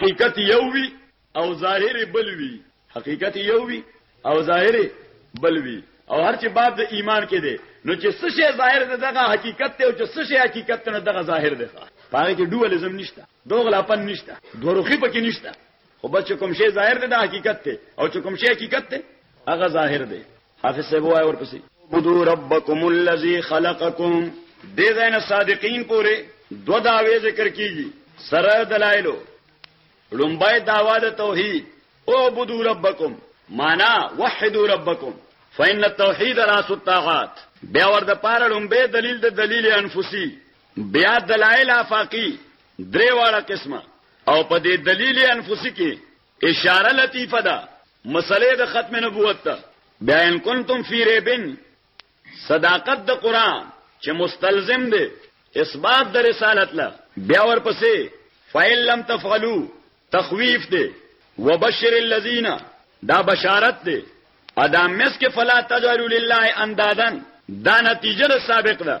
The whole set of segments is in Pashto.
حقیقت یو وی او ظاهر بل وی حقیقت یو وی او ظاهر بل وی او هر چې باب د ایمان کې دی نو چې څه شی ظاهر دی دغه حقیقت دی او چې څه شی حقیقت دی دغه ظاهر دی پاره کې ډوالزم نشته دوغلاپن نشته دورخي پکې نشته خو بس کوم شی ظاهر دی د حقیقت دی او چې کوم شی حقیقت دی هغه ظاهر دی حافظ صاحب وای ورپسې بدو ربکم الذی خلقکم دې زین صادقین پورې دو داوی ذکر کیږي سره دلایلو لومبای داوا د توحید او بدو ربکم معنا وحدو ربکم فإن التوحید راس الطاعات بیا ور د پاره لومبه دلیل د دلیل انفسی بیا دلایل افاقی درې واړه قسمه او په دې دلیل انفسی کې اشاره لطیفه ده مسله د ختم نبوت ته بیا ان کنتم فی ریبن صداقت د قران چې مستلزم دی اثبات د رسالت لا بیا ورپسې فایل لم تفعلو تخویف دی وبشر الذین دا بشارت دی ادا مس کې فلا تجعلوا لله اندادن دا نتیجه سابق ده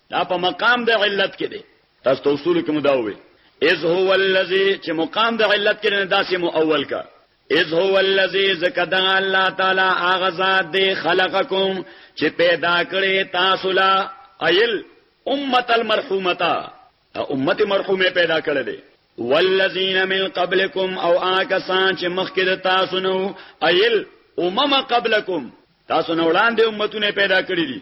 دا په مقام د علت کې دی تاسو ته اصول کې مدا وي اذ هو الذی چې مقام د علت کې نه داسې مو اول کا اذ هو الذی زکدا الله تعالی اغه ذات دی خلقکم چې پیدا کړي تاسو لا ایل امه المرحومتا امه مرحومه پیدا کړل دي والذین من قبلکم او آکسان چې مخکې تاسو نو ایل امم قبلکم تاسو نو وړاندې امتونه پیدا کړې دي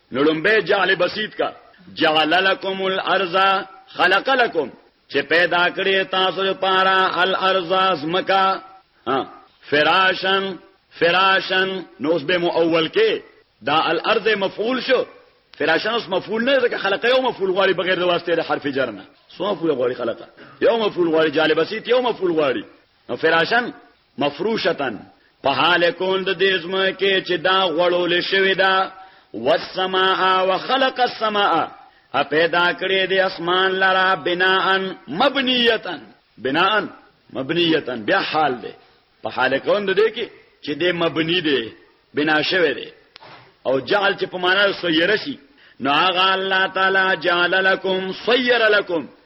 نو لومبه جعل بسيط کا جعل لكم الارض خلق لكم چې پیدا کړی تاسو لپاره الارض زمکا فراشن فراشن نو اوس به مو اول کې دا الارض مفعول شو فراشن اوس مفعول نه ځکه خلق یو مفعول غواړي بغیر د واسطه د حرف جر نه سو مفعول غواړي خلق یو مفعول غواړي جالب بسيط یو مفعول غواړي نو فراشن مفروشتا په حال کون د دې زمکه چې دا غړول شوی دا والسماء وخلق السماء ا پیدا کړی د اسمان لرا بناء مبنیتا بناء مبنیتا بیا حال دی په حال کون د دې کې چې د مبنی دی بنا شوی دی او جعل چې په معنا سیره شي نو هغه الله تعالی جعل لكم سیر لكم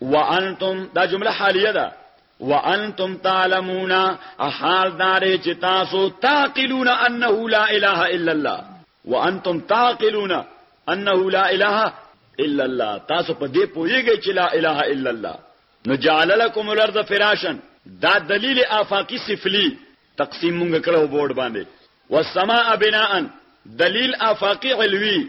وانتم دا جمله حالیه ده وانتم تعلمون احال دارې چې تاسو تعقلون انه لا اله الا الله وانتم تعقلون انه لا اله الا الله تاسو په دې پوهیږئ چې لا اله الا الله نو جعل لكم الارض فراشا دا دلیل آفاقی سفلی تقسیم مونږ کړو بورډ باندې والسماء بناء دلیل آفاقی علوی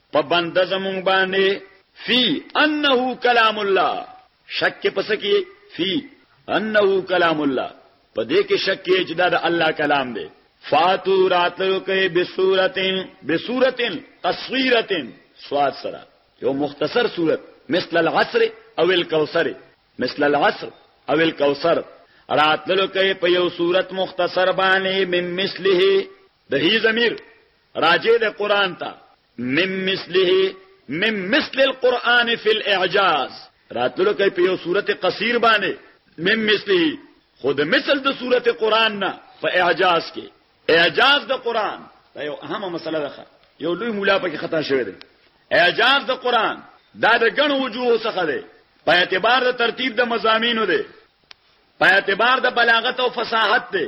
په بنده زمونږ باندې فی انه کلام الله شک پس کې فی انه کلام الله په دې کې شک کې چې دا د الله کلام دی فاتو راتلو کې بصورتن بصورتن تصویرتن سواد سره یو مختصر صورت مثل العصر او الكوثر مثل العصر او الكوثر راتلو کې په یو صورت مختصر باندې من مثله د هی ضمیر راجع د قران ته مم مثله مم مثل القران فی الاعجاز راتلو کوي په یو صورت قصیر باندې مم مثله خود مثل د صورت قران نه په اعجاز کې اعجاز د قران دا یو اهمه مسله ده یو لوی مولا پکې خطا شوی دی اعجاز د قران دا د ګڼو وجوه څخه دی په اعتبار د ترتیب د مزامینو دی په اعتبار د بلاغت او فصاحت دی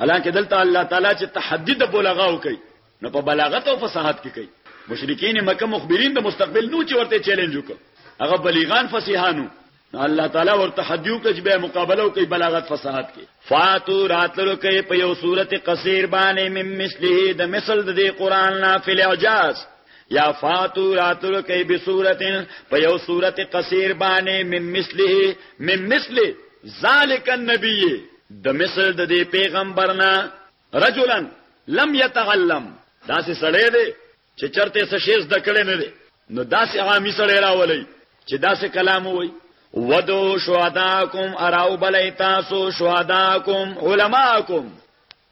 حالانکه دلته الله تعالی چې تحدي د بلغاو کوي نو په بلاغت او فصاحت کې کوي مشرکین مکه مخبرین د مستقبل نو چې ورته چیلنج وکړ هغه بلیغان فصیحانو الله تعالی ورته حدیو کې چې به مقابله کوي بلاغت فصاحت کې فاتو راتلو کې په یو صورت قصیر باندې مم مثله د مثل د قران نا فل اعجاز یا فاتو راتلو کې به صورت په یو صورت قصیر باندې مم مثله مم مثله ذالک النبی د مثل د دې پیغمبر نه رجلا لم يتعلم داسې سړی دی چې چرته څه شی زده کړی نه دی نو داسې عامي سړی راولي چې داسې کلام وایي ودو شهداکم اراو بلی تاسو شهداکم علماکم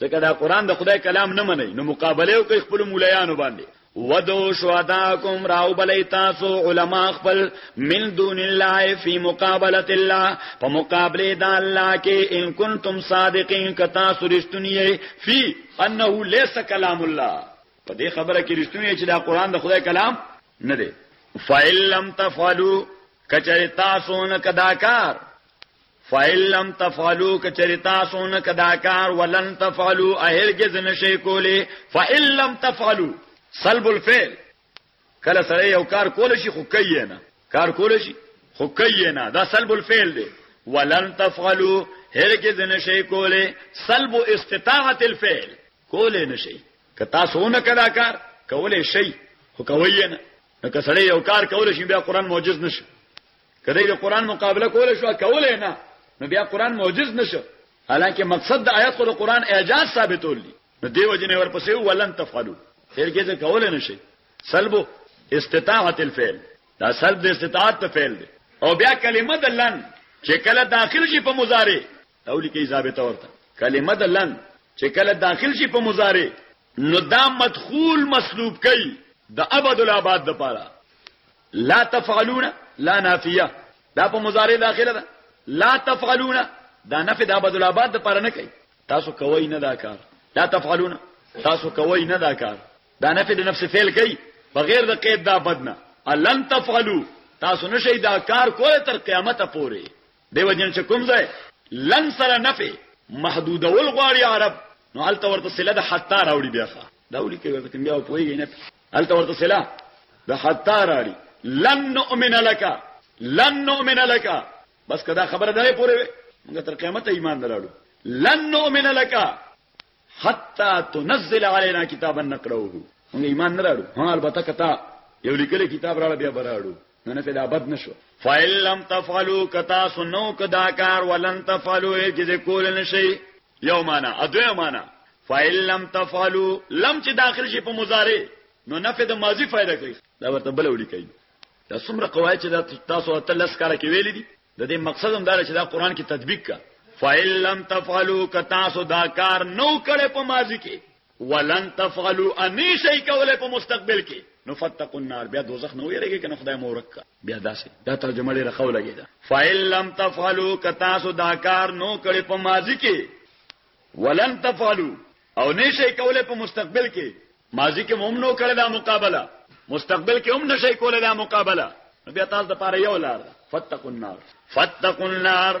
ځکه دا قران د خدای کلام نه مني نو مقابله او کوي خپل مولایانو باندې ودو شهداکم راو بلی تاسو علما خپل من دون الله فی مقابله الله په مقابله د الله کې ان کنتم صادقین ک تاسو رښتونی فی انه لیس کلام الله په دې خبره کې رښتونی چې دا قران د خدای کلام نه دی فَإِن لَّمْ تَفْعَلُوا کچری تاسو نه کداکار فَإِن لَّمْ تَفْعَلُوا کچری تاسو نه کدا کار ولن تفعلوا هرگز نشئ کولی فَإِن لَّمْ تَفْعَلُوا سلب الفعل کله سره یو کار کول شي خو کوي نه کار کول شي خو کوي نه دا سلب الفعل دی ولن تفعلوا هرگز نشئ کولی سلب استطاعه الفعل کول نشئ که تاسو نه کدا کار کول شي خو کوي نه که سره یو کار کول شي بیا قران معجز نشي که دی د قران مقابله کوله شو کوله نه نو بیا قران معجز نشو حالانکه مقصد د آیات خو د قران اعجاز ثابتول دي نو دی وجنه ورپسې ولن تفعلوا خیر کې څه کوله نشي سلب استطاعت الفعل دا سلب د استطاعت په فعل دی او بیا کلمه د لن چې کله داخل شي په مضارع او لیکي ثابت ورته کلمه د لن چې کله داخل شي په مضارع نو دا مدخول مسلوب کوي د ابد الاباد د پاره لا تفعلون لا نافیه دا په مضارع داخله ده لا تفعلون دا نفي د عبد الاباد د پر نه کوي تاسو کوی نه دا کار لا تفعلون تاسو کوی نه دا کار دا نفي د نفس فعل کوي بغیر د قید دا بدنه لن تفعلوا تاسو نشئ دا کار کوی تر قیامت پورې دیو جن چې کوم ځای لن سره نفي محدود ول غواړي عرب نو حالت ورته سله د حتا راوړي بیا دا ولي کوي ته بیا پويږي نه هلته ورته سلا د حتا راړي لن نؤمن لك لن نؤمن لك بس کدا خبره ده پوره وي موږ تر قیامت ایمان دراړو لن نؤمن لك حتا تنزل علينا كتابا نقرأه موږ ایمان نه راړو ها البته کتا یو لیکل کتاب راړ بیا براړو نو نه دا بد نشو فإن لم تفعلوا کتا سنو کدا کار ولن تفعلوا هیڅ کول نشي یو معنا اده معنا فإن لم تفعلوا لم چې داخل شي په مضارع نو نفع د ماضی فائدہ کوي دا ورته بل وړي کوي دا څومره قواعد چې دا تاسو ته لس کار کې ویل دي د دې مقصد هم دا چې دا قران کې تطبیق کا فإن لم تفعلوا کتا سو دا کار نو کړي په ماضی کې ولن تفعلوا اني شي کولای په مستقبل کې نو فتقوا النار بیا دوزخ نه ویریږي کنه خدای مورک کا بیا داسې دا ترجمه لري خو لګي دا فاین لم تفعلوا کتا سو دا کار نو کړي په ماضي کې ولن تفعلوا او نه شي کولای په مستقبل کې ماضي کې هم نو کړي دا مقابله مستقبل کې هم نشي کولای دا مقابله بیا تاسو د پاره یو لار فتقوا النار فتقوا النار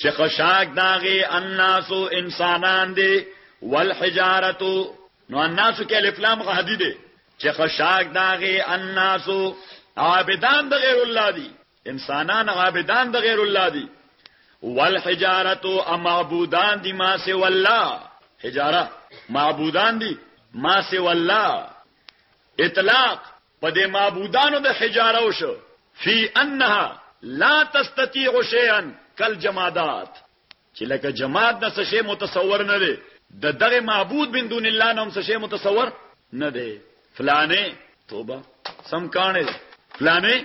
چې خشاک داغي الناسو انسانان دي والحجارتو نو الناسو کې الف لام غهدي دي چې خشاک داغي الناسو عابدان د غیر الله دي انسانان عابدان د غیر الله دي والحجارتو معبودان دي ما سي والله حجاره معبودان دي ما سي والله اطلاق په دې معبودانو د حجاره وشو فی انها لا تستطيع شيئا کالجمادات چې لکه جماد نه څه شی متصور نه دی د دغه معبود من دون الله نوم څه شی متصور نه دی فلانه توبه سم کانه فلانه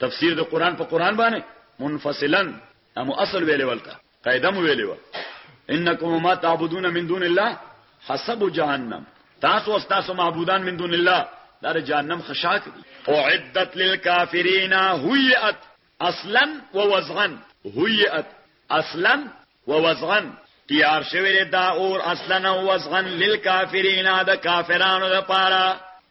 تفسیر د قران په قران باندې منفصلا امو اصل ویلې ولته قاعده مو ویلې و انکم ما تعبدون من دون الله حسب جهنم تاسو او تاسو معبودان من دون الله دار جهنم خشاک دي او عدت للكافرين هيئت اصلا ووضعا هيئت اصلا ووضعا تیار شوی دا اور اصلا ووضعا للكافرين دا کافرانو لپاره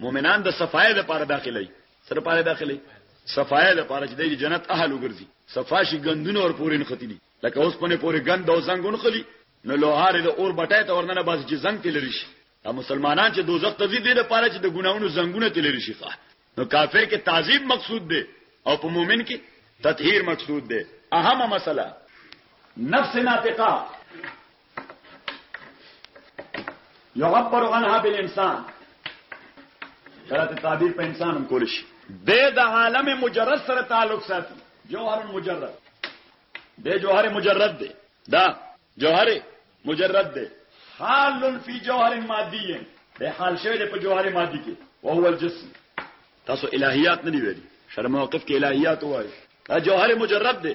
مؤمنان د صفای د پاره داخلي سره پاره داخلي صفای د پاره چې د جنت اهل وګرځي صفاشي غندونه ور پورې نختلي لکه اوس پنه پورې غند او زنګون خلی نو لوهار د اور بټای ته ورننه باز چې زنګ تلری شي دا مسلمانان چې دوزخ ته ځي د پاره چې د ګناونو زنګونه تلری شي نو کافر کې تعذيب مقصود دی او په مؤمن کې تطهیر مقصود دی اهمه مسله نفس ناطقه يعبر عنها بالانسان کله ته تعبیر په انسان هم کول شي د د عالم مجرد سره تعلق ساتي جوهر مجرد د جوهر مجرد دی دا جوهر مجرد دی حال فی جوهر مادی به حال شوی په جوهر مادی کې او هو الجسم تاسو الہیات نه دی ویلي شرم موقف کې الہیات وایي دا جوهر مجرد دی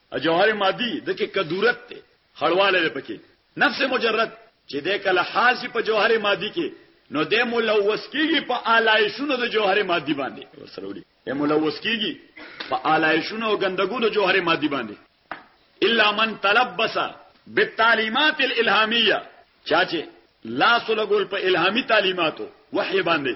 او جوهر مادي دکې کدورت دی خړوالی دی پکې نفس مجرد چې د کله حاصل په جوهر مادي کې نو د ملوث کیږي په آلایشونو د جوهر مادي باندې ورسره ولي د ملوث کیږي په آلایشونو او ګندګو د جوهر مادي باندې الا من تلبس بالتعلیمات الالهامیه چاچه لاس لګول په الهامي تعلیماتو وحي باندې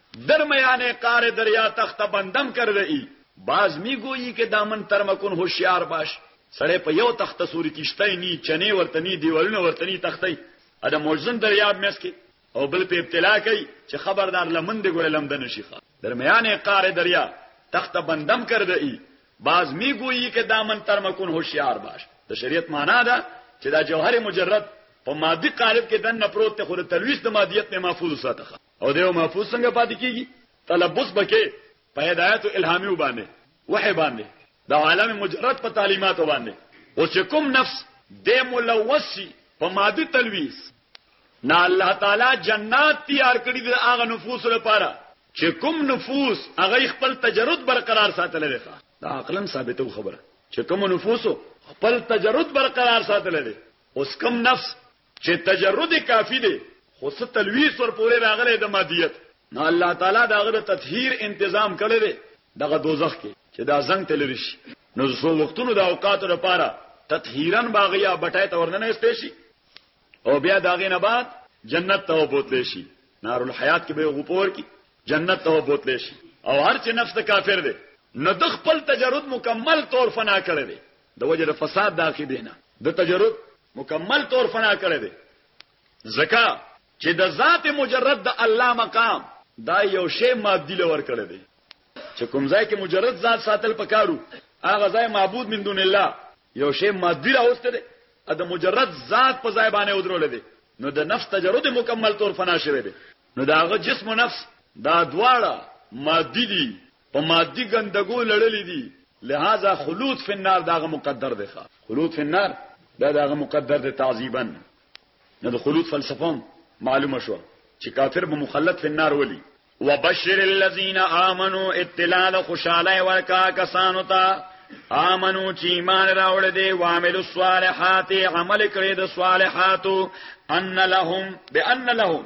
درمیان قار دریا تخته بندم کرده ای. باز می ګویی که دامن ترمه کن هوشیار باش. سړی په یو تخته سوري کشتۍ نی، چنې ورته نی، دیوالونه ورته نی، تختۍ ا د موجزن دریاب مېنځ کې او بل په ابتلا کوي چې خبردار لمن دې ګوره لمده نه شي ښه. درمیان قار دریا تخته بندم کرده ای. باز می ګویی که دامن ترمه کن هوشیار باش. د شریعت معنا ده چې دا جوهر مجرد په مادي قالب کې دننه پروت دی خو د تلویث د مادیت نه محفوظ وساته ښه. او دیو محفوظ څنګه پاتې کیږي تلبس بکې په هدایت او الهامي باندې وحي باندې د عالم مجرد په تعلیمات باندې او چې کوم نفس د ملوثي په مادي تلويز نه الله تعالی جنات تیار کړی د هغه نفوس لپاره چې کوم نفوس هغه خپل تجرد برقرار ساتل لري دا عقلا ثابته خبره چې کوم نفوس خپل تجرد برقرار ساتل لري اوس کوم نفس چه تجرد کافی دی خو څه تلویث ور پورې راغلی د مادیت نو الله تعالی داغه د تطهیر انتظام کړی دی دغه دوزخ کې چې دا زنګ تلری شي نو زو وختونو د اوقات لپاره تطهیرن باغیا بټای ته ورننه استې شي او بیا داغه نه بعد جنت ته بوتلی شي نار الحیات کې به غپور کی جنت ته بوتلی شي او هر چې نفس کافر دی نو د خپل تجرد مکمل طور فنا کړی دی د وجه د فساد د عقیدې نه د تجرد مکمل طور فنا کړی دی ځکه چې د ذات مجرد د الله مقام دا یو شی مادي لور کړی دی چې کوم ځای کې مجرد ذات ساتل پکارو هغه ځای معبود من دون الله یو شی مادي راوسته دی د مجرد ذات په ځای باندې ودرول دی نو د نفس تجرد مکمل طور فنا شوی دی نو داغه جسم او نفس دا دواړه مادي دي په مادي ګندګو لړلي دي لهذا خلود فی النار داغه مقدر دی ښا خلود فی النار دا داغه مقدر دی تعذیبا نه د خلود فلسفه معلومه شو چې کافر به مخلد فی النار ولی وبشر الذين امنوا اتلال خوشاله ورکا کسانو ته امنو چې ایمان راوړ دي وامل الصالحات عمل کړی د صالحاتو ان لهم بان لهم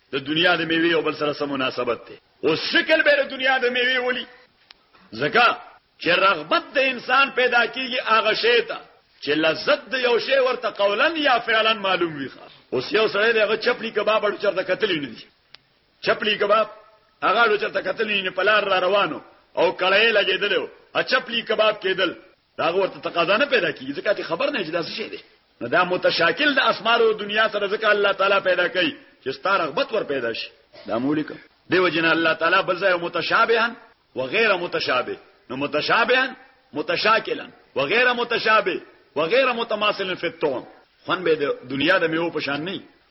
د دنیا د میوه او بل سره سم مناسبت دی او شکل به د دنیا د میوه ولي زکه چې رغبت د انسان پیدا کیږي هغه شی ته چې لذت د یو شی ورته قولا یا فعلا معلوم وي اوس یو سره دغه چپلی کباب اړ چرته قتل نه دي چپلی کباب هغه اړ چرته قتل نه پلار را روانو او کړای لګیدل او چپلی کباب کېدل دا ورته تقاضا نه پیدا کیږي ځکه ته خبر نه چې دا څه شی دی نو دا متشاکل د اسمار او دنیا سره ځکه الله تعالی پیدا کوي چې ستاره رغبت ور پیدا شي دا مولیک دیو جن الله تعالی بل ځای متشابهن وغیر متشابه نو متشابهن متشاکلا وغیر متشابه وغیر متماثل فی التوم خون به د دنیا د میو پشان نه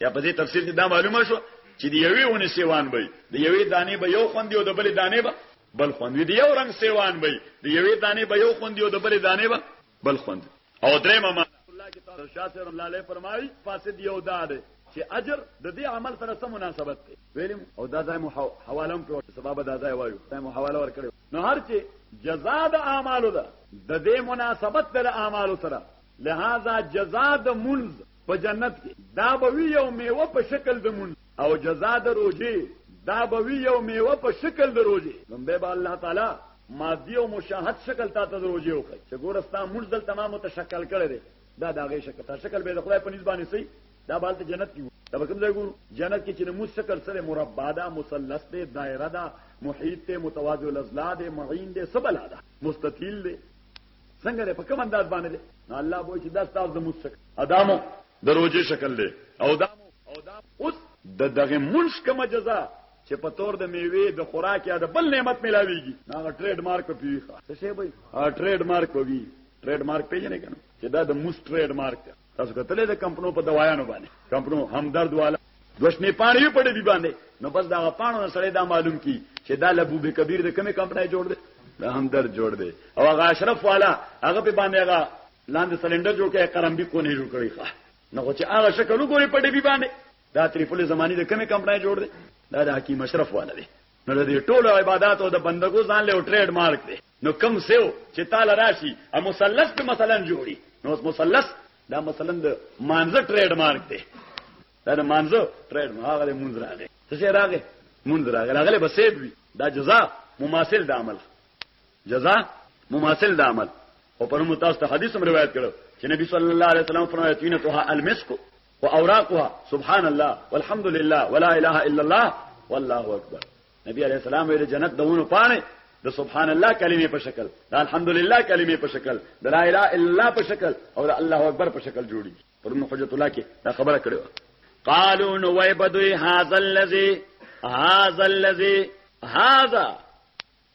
یا په دې تفسیر کې دا معلومه شو چې د یوې ونې سیوان به د یوې دانې به یو خوند او د بلې دانې به بل خوند وي د یو رنگ سیوان به د یوې دانې به یو خوند او د بلې دانې به بل خوند او درېمه معنا الله کې تعالی شاه سره الله علیه فرمایي فاسد یو دا ده چې اجر د دې عمل سره سم مناسبت دی ویلم او دا ځای مو حواله هم کړو سبب دا ځای وایو دا مو حواله ورکړو نو هر چې جزاء د اعمالو ده د دې مناسبت د اعمالو سره لهذا جزا د مونز په جنت کې دا به وی یو میوه په شکل د مونز او جزا د روزي دا به وی یو میوه په شکل د روزي نو به الله تعالی ماضی او مشاهد شکل تا ته روزي وکړي چې ګورستا مونږ دل تمامه تشکل کړي دي دا دا غي شکل تا شکل به د خدای په نسبانه سي دا بالته جنت کې دا به کوم ځای ګورو جنت کې چې مو شکل سره مربع ده مثلث ده دایره ده محیط ته متوازی الاضلاع ده معین ده سبلا ده مستطیل ده څنګه ده په کوم انداز باندې ده نو الله به چې دا ستاسو د موږ شکل ادمو د روزي شکل ده او دا او دا اوس د دغه منش کومه جزا چې په تور د میوه د خوراک یا د بل نعمت ملاويږي هغه ټریډ مارک په پیخه څه شي به ټریډ مارک وي ټریډ مارک پیژنې کنه چې دا د موس ټریډ مارک تاسو کتلې د کمپنو په دوايانو باندې کمپنو همدرد والا دوشنې پانی په دې باندې نو بس دا پانو سره دا معلوم کی چې دا لبو به کبیر د کومه کمپنۍ جوړ دی دا همدرد جوړ دی او هغه اشرف والا هغه په باندې هغه لاندې سلندر جوړ کړي قرمبي کو نه جوړ کړي ښه نو چې هغه شکل وګوري په دې باندې دا تریفل زمانی د کومه کمپنۍ جوړ دی دا د حکیم اشرف والا دی نو د ټولو عبادت او د بندګو ځان له ټریډ مارک دی نو کم سیو چې تاله راشي ا مثلث په مثلا جوړي نو مثلث دا مثلا د مانزه ټریډ مارک دی دا د مانزه ټریډ مارک دی مونږ راغی څه راغی مونږ راغی راغله بسید وی دا جزاء مماثل د عمل جزاء مماثل د عمل او پر متاس ته حدیث هم روایت کړو چې نبی صلی الله علیه وسلم فرمایي تینتها المسک واوراقها سبحان الله والحمد لله ولا اله الا الله والله اکبر نبی علیہ السلام ویل جنت دونو پانه د سبحان الله کلمې په شکل د الحمدلله کلمې په شکل د لا اله الا الله په شکل او د الله اکبر په شکل جوړي پرونو حجت الله کې دا خبره کړو قالو نو وای بدوی هاذا الذی هاذا الذی هاذا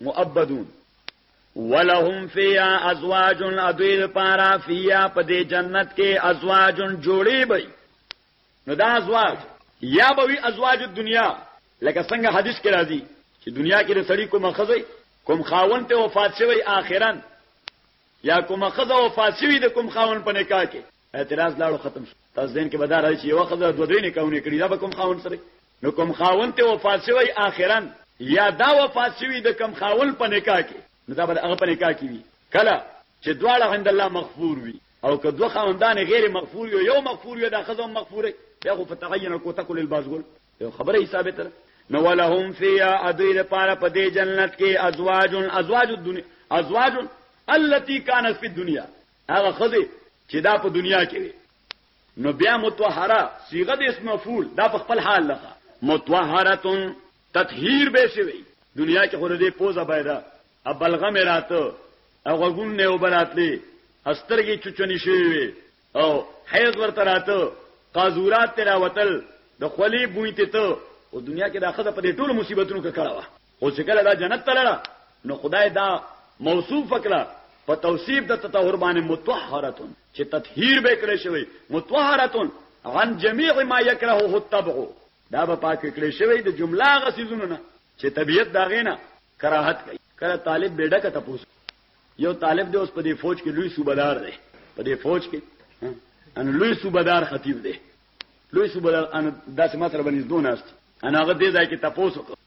مؤبدون ولهم فیا ازواج ادویل پارا فیا په دې جنت کې ازواج جوړي به نو دا ازواج یا به وی ازواج دنیا لکه څنګه حدیث کې راځي چې دنیا کې د سړی کوم خزي کوم خاون ته وفات شوی آخرن یا کوم خزه وفات شوی د کوم خاون په نکاح کې اعتراض لاړو ختم شو تاسو دین کې بدار راځي یو خدای دوه دینه کاونه کړی دا به کوم خاون سره نو کوم خاون ته وفات شوی اخرا یا دا وفات شوی د کوم خاون په نکاح کې نو دا به هغه په نکاح کې وي کله چې دواړه عند الله مغفور وي او که دوه خاوندان غیر مغفور یو یو مغفور یو دا خزم مغفوره بیا خو فتعین کو تکل البازغل یو خبره یې ثابت ده نو ولهم فیها ادوی لپاره په دې جنت کې ازواج ازواج الدنیا ازواج التي كانت في الدنيا هغه ښځې چې دا په دنیا کې وي نو بیا متطهره صيغه د اسم مفعول دا په خپل حال لخوا متطهرتون تطهیر به شي دنیا کې خور دې پوزه پیدا ابلغه مراته او غون نه وبراتلې استرګي چچونی شي وي او حیض ورته راته قازورات تلاوتل د خلی بوینته ته او دنیا کې دا خزه په دې ټولو مصیبتونو کې کړه خو چې کله دا جنت ته لاړه نو خدای دا موصوف کړه په توصیف د تطهر باندې متطهرتون چې تطهیر به کړی شوی متطهرتون عن جميع ما يكرهه الطبع دا به پاک کړی شوی د جمله غسیزونو نه چې طبیعت دا غینا کراهت کوي کله طالب بیډه کا تپوس یو طالب دی اوس په دې فوج کې لوی صوبدار دی په دې فوج کې ان لوی صوبدار خطیب دی لوی صوبدار ان داسې ماتره باندې دونه است انا هغه دې ځای کې تپوس وکړ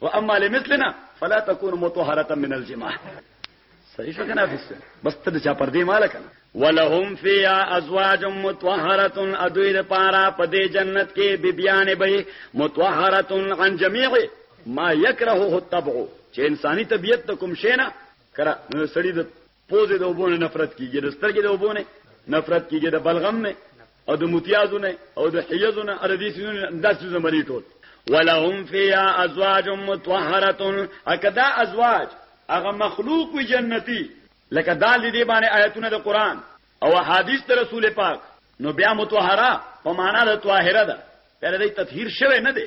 واما لمثلنا فلا تكون مطهره من الجماع صحیح شو کنه حافظ بس ته چا پر دې مال کنه ولهم فيها ازواج مطهره ادوی د پارا په دې جنت کې بیبيانې به مطهره عن جميع ما يكرهه الطبع چې انساني طبيعت ته کوم شي نه کرا سړی د پوزې د اوبو نه نفرت کیږي د سترګې د اوبو نه نفرت کیږي د بلغم نه او د متیازو نه او د حیزو نه اردی سینونه داسې زمری ټول ولهم فيها ازواج متطهره اکدا ازواج هغه مخلوق وی جنتی لکه دال دې باندې آیتونه د قران او حدیث د رسول پاک نو بیا متطهره په معنا د طاهره ده پر دې تطهیر شوه نه دی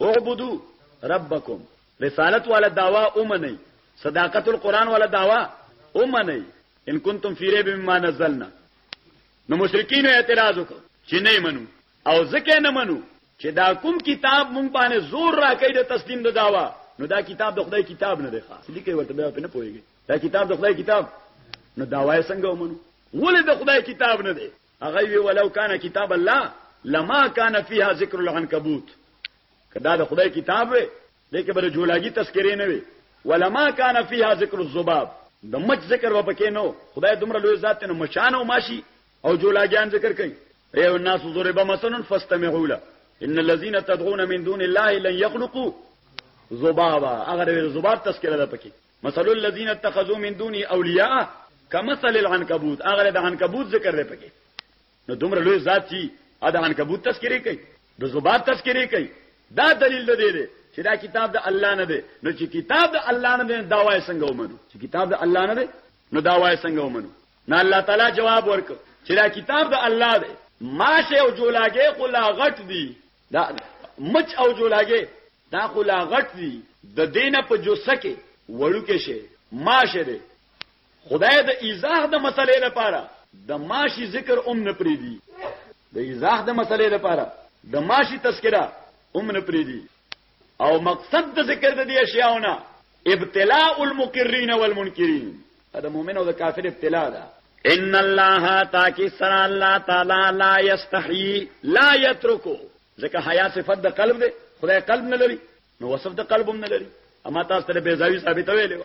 اعبدو ربکم رسالت والا دعوا اومنئ صداقت القرآن والا دعوا اومنئ ان کنتم فی ریب مما نزلنا نو مشرکین اعتراض وکړ چې نه منو او ځکه نه منو چې دا کوم کتاب مونږ باندې زور راکې د تسلیم د داوا نو دا کتاب د خدای کتاب نه دی خاص لیکي ورته بیا په نه پويږي دا کتاب د خدای کتاب نو داوای څنګه ومنو ولې د خدای کتاب نه دی هغه وی ولو کان کتاب الله لما کان فيها ذکر العنکبوت کدا د خدای کتاب وي دغه بر جولاګي تذکرې نه وي ولما کان فيها ذکر الذباب د مچ ذکر و پکې نو خدای دومره لوی ذات نه مچان او ماشي او جولاګيان ذکر کوي اے الناس ضرب مثلا فاستمعوا له ان الذين تدعون من دون الله لن يخلقوا ذبابا هغه ذباب تذکرې ده پکې مثل الذين اتخذوا من دونه اولیاء کمثل العنکبوت هغه د عنکبوت ذکر دی پکې نو دومره لوی ذات چې ا د عنکبوت تذکرې کوي د زباب تذکرې کوي دا دلیل ده دی چې دا کتاب د الله نه دی نو چې کتاب د الله نه دی دا وای څنګه ومنو چې کتاب د الله نه دی نو دا وای څنګه ومنو نه الله تعالی جواب ورک چې دا کتاب د الله دی ماشه او جولاګه خو لا غټ دی دا مچ او جولاګې دا خو لا غټ دي د دې نه په جوسه کې وړوکې شي ماشه دی خدای د ایزاح د مسلې لپاره د ماشي ذکر ام نه پریدي د ایزاح د مسلې لپاره د ماشي تذکرہ ام نه پریدي او مقصد د ذکر د دې اشیاونه ابتلاء المقرین والمنکرین دا مؤمن او د کافر ابتلاء ده ان الله تاکي سر الله تعالی لا یستحی لا یترکو ځکه حیا صفت د قلب ده خدای قلب نه لري نو وصف د قلب هم نه لري اما تاسو ته به زاوی ثابت ویلو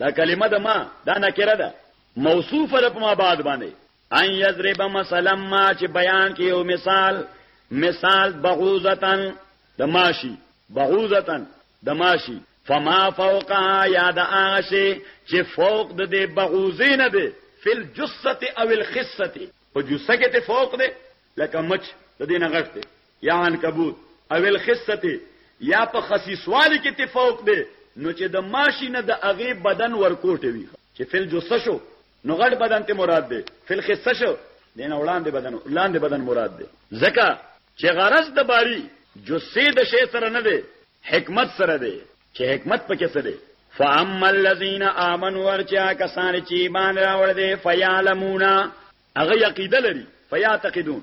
دا کلمه د ما دا نکره ده موصوفه ده په ما بعد باندې ان یضرب مثلا ما چې بیان کې یو مثال مثال بغوزتن د ماشي بغوزتن د ماشي فما فوقها یا د هغه شي چې فوق د دې بغوزې نه دی فل جثه او الخصه په جثه کې ته فوق دی لکه مچ د دې نه غټ دی یا عنکبوت او الخصه یا په خسیسوالي کې تفوق دی نو چې د ماشي نه د هغې بدن ورکوټه وي چې فی الجثه شو نو غټ بدن ته مراد دی فی الخصه شو دینه وړاندې بدن وړاندې بدن مراد دی ځکه چې غرض د باری جثه د شی سره نه دی حکمت سره دی چې حکمت پکې سره دی فاما الذين امنوا ورچا کسان چې ایمان راوړ دي فیعلمون هغه عقیده لري فیعتقدون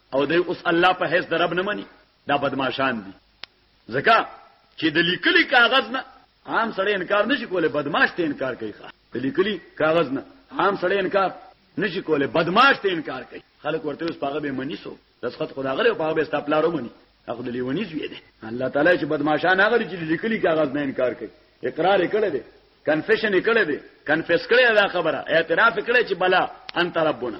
او دی اوس الله په حیث درب نه مني دا بدمعشان دي ځکه چې د لیکلي کاغذ نه عام سړی انکار نشي کولای بدمعش ته انکار کوي د لیکلي کاغذ نه عام سړی انکار نشي کولای بدمعش ته انکار کوي خلک ورته اوس پاغه به مني سو دسخط خدا غره پاغه به استپلارو مني هغه د لیونی زوی دی الله تعالی چې بدمعشان هغه چې لیکلي کاغذ نه انکار کوي اقرار کړی دی کنفیشن کړی دی کنفیس کړی دا خبره اعتراف کړی چې بلا انت ربنا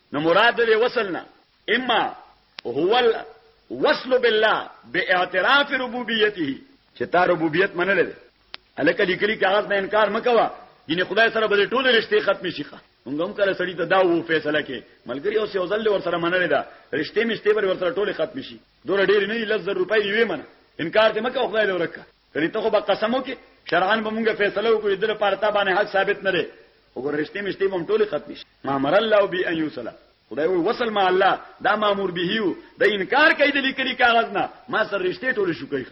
نو مراد د دې وصل نه اما هو الوصل بالله باعتراف ربوبیته چې تا ربوبیت منلې ده الکه لیکلي کاغذ نه انکار مکوا ګینه خدای سره به ټول رشته ختم شي ښه موږ هم کله سړی ته دا وو فیصله کې ملګری او سیو ځل ور سره منلې ده رشته مشته ور سره ټول ختم شي دوره ډیر نه لږ زر روپۍ وی منه انکار دې مکه خدای دې ورکه کړي ته خو به قسم وکي شرعاً به مونږه فیصله وکړو د لپاره تا باندې حق ثابت نه دی وګور رښتې مشتي بم ټولي ختم شي ما مر الله بي ان يوصل خدای وي وصل ما الله دا مامور به یو د انکار کوي د لیکلي کاغذ نه ما سر رښتې ټولي شو کوي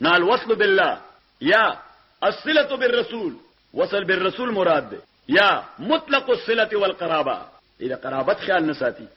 نال وصل بالله یا الصله بالرسول وصل بالرسول مراد ده یا مطلق الصله والقرابه اذا قرابت خیال نه ساتي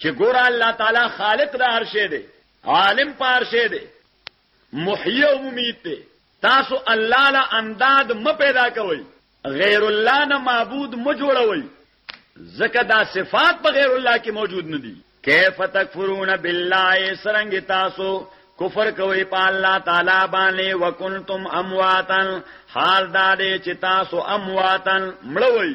چې ګوره الله تعالی خالق د هر شی دی عالم په هر شی دی محیی او ممیت دی تاسو الله له انداد م پیدا کوئ غیر الله نه معبود م جوړوئ ځکه دا صفات په غیر الله کې موجود نه دي کیف تکفرون بالله سرنګ تاسو کفر کوي په الله تعالی باندې وکنتم امواتن حال دا دې چې تاسو امواتن مړوي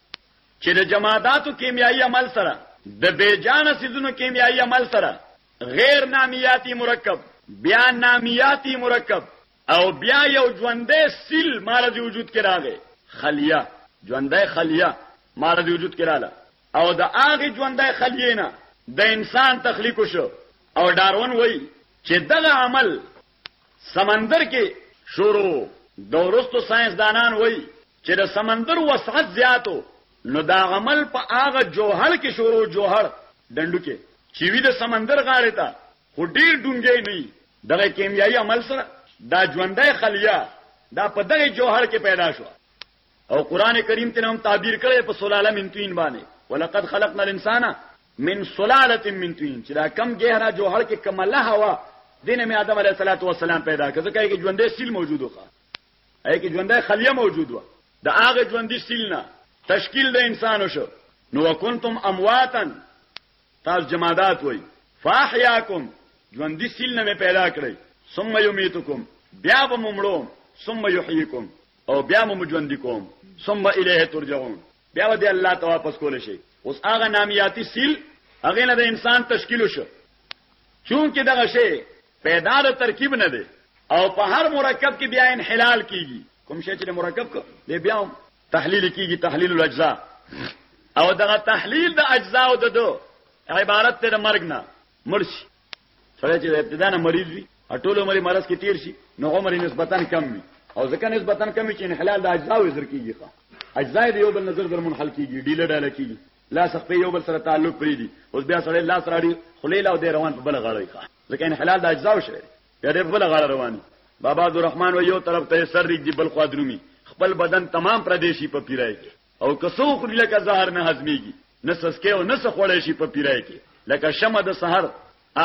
چې د جماداتو کیمیاوي عمل سره د بیجانه سیزونو کیمیاوي عمل سره غیر نامیاتی مرکب بیا نامیاتی مرکب او بیا یو ژوندې سیل مال دی وجود کې راغی خلیه ژوندې خلیه مال دی وجود کې رااله او د هغه ژوندې خلیه نه د انسان تخلیق شو او دارون وای چې دغه عمل سمندر کې شروع دورستو ساينس دانان وای چې د سمندر وسعت زیات و، نو دا عمل په هغه جوهړ کې شروع و، جوهړ، ډنډوکی، چې وي د سمندر غاړې ته، خو ډېر ډونګی نه وي. دغه کیمیايي عمل سره دا ژوندۍ خلیه دا په دغه جوهړ کې پیدا شوه او قرآن کریم ترې هم تعبیر کړی دی په سلاله من طین باندې، ولقد خلقنا الانسان من سلالة من طین، چې دا کم ګهرا جوهړ کې کومه لهه وه، دې نه مې آدم علیه السلام پیدا کړ، ځکه هغې کې ژوندی سیل موجود و. هغه کې ژوندۍ خلیه موجود و د هغه ژوندۍ سیل نه تشکیل د انسان شو نو وکنتم امواتا تاسو جمادات وای فاحیاکم ژوندۍ سیل نه پیدا کړی ثم یمیتکم بیا به ممړو ثم یحییکم او بیا مو ژوندۍ کوم ثم الیه ترجعون بیا به الله ته واپس کول شي اوس هغه نامیاتی سیل هغه نه د انسان تشکیل شو چونکه دغه شی پیدا د ترکیب نه دی او په هر مرکب کې بیا انحلال کیږي کوم شی چې د مرکب کو دی بیا هم تحلیل کیږي تحلیل الاجزاء او دغه تحلیل د اجزاء او د دو عبارت ته د مرګ نه مرشي سره چې ابتدا نه مریض وي ټول عمر مرز کې تیر شي نو عمر نسبتا کم وي او ځکه نسبتا کم وي چې انحلال د اجزاء وزر کیږي اجزاء د یو بل نظر در منحل کیږي ډیله ډاله کیږي لاس او خپې یو بل سره تعلق پریدي اوس بیا سړی لاس راړي خلی لا او دی روان په بل غاړه ښه ځکه انحلال د اجزاو شوی بیا دی په بل غاړه روان بابا عبدالرحمن و یو طرف ته سر ریږدي بل خوا درومي خپل بدن تمام پردیشي په پیرای کې او کسو خوري لکه زهر نه هضميږي نه سسکه او نه سخوړې شي په پیرای کې لکه شمع د سحر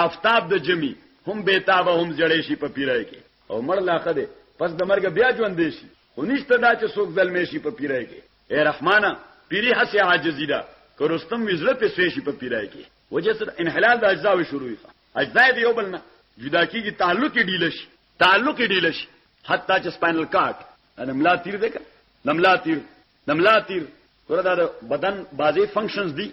آفتاب د جمی هم بیتاب هم جړې شي په پیرای کې او مړ لاخه ده پس د مرګ بیا ژوند شي خو نشته دا چې څوک ځلمې شي په پیرای کې اې رحمانه پیری هسې عاجزی ده که رستم وي زړه پې سوی شي په پیرای کې. وجه څه ده انحلال د اجزاوې شروع وي اجزا یې د یو بل نه جدا کیږي تعلق یې ډیله شي تعلق یې ډیله شي حتی چې سپاینل کارټ د ملا تیر دی که د ملا تیر د ملا تیر ګوره دا د بدن بعضې فنکشنز دي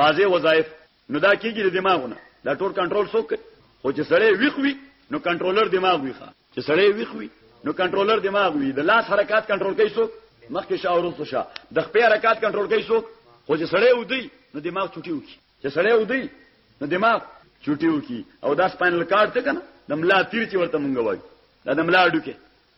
بعضې وظایف نو دا کېږي د دماغونه دا ټول کنټرول څوک کوي خو چې سړی ویښ وي نو کنټرولر دماغ وي ښه چې سړی ویښ وي نو کنټرولر دماغ وي د لاس حرکت کنټرول کوي څوک مخکې شا او وروسته شا د خپې حرکت کنټرول کوي څوک خو چې سړی ودی نو دماغ چټي وکي چې سړی ودی نو دماغ چټي وکي او دا سپاینل کارت ته کنه د ملا تیر چې ورته مونږ وایو دا د ملا ډوکه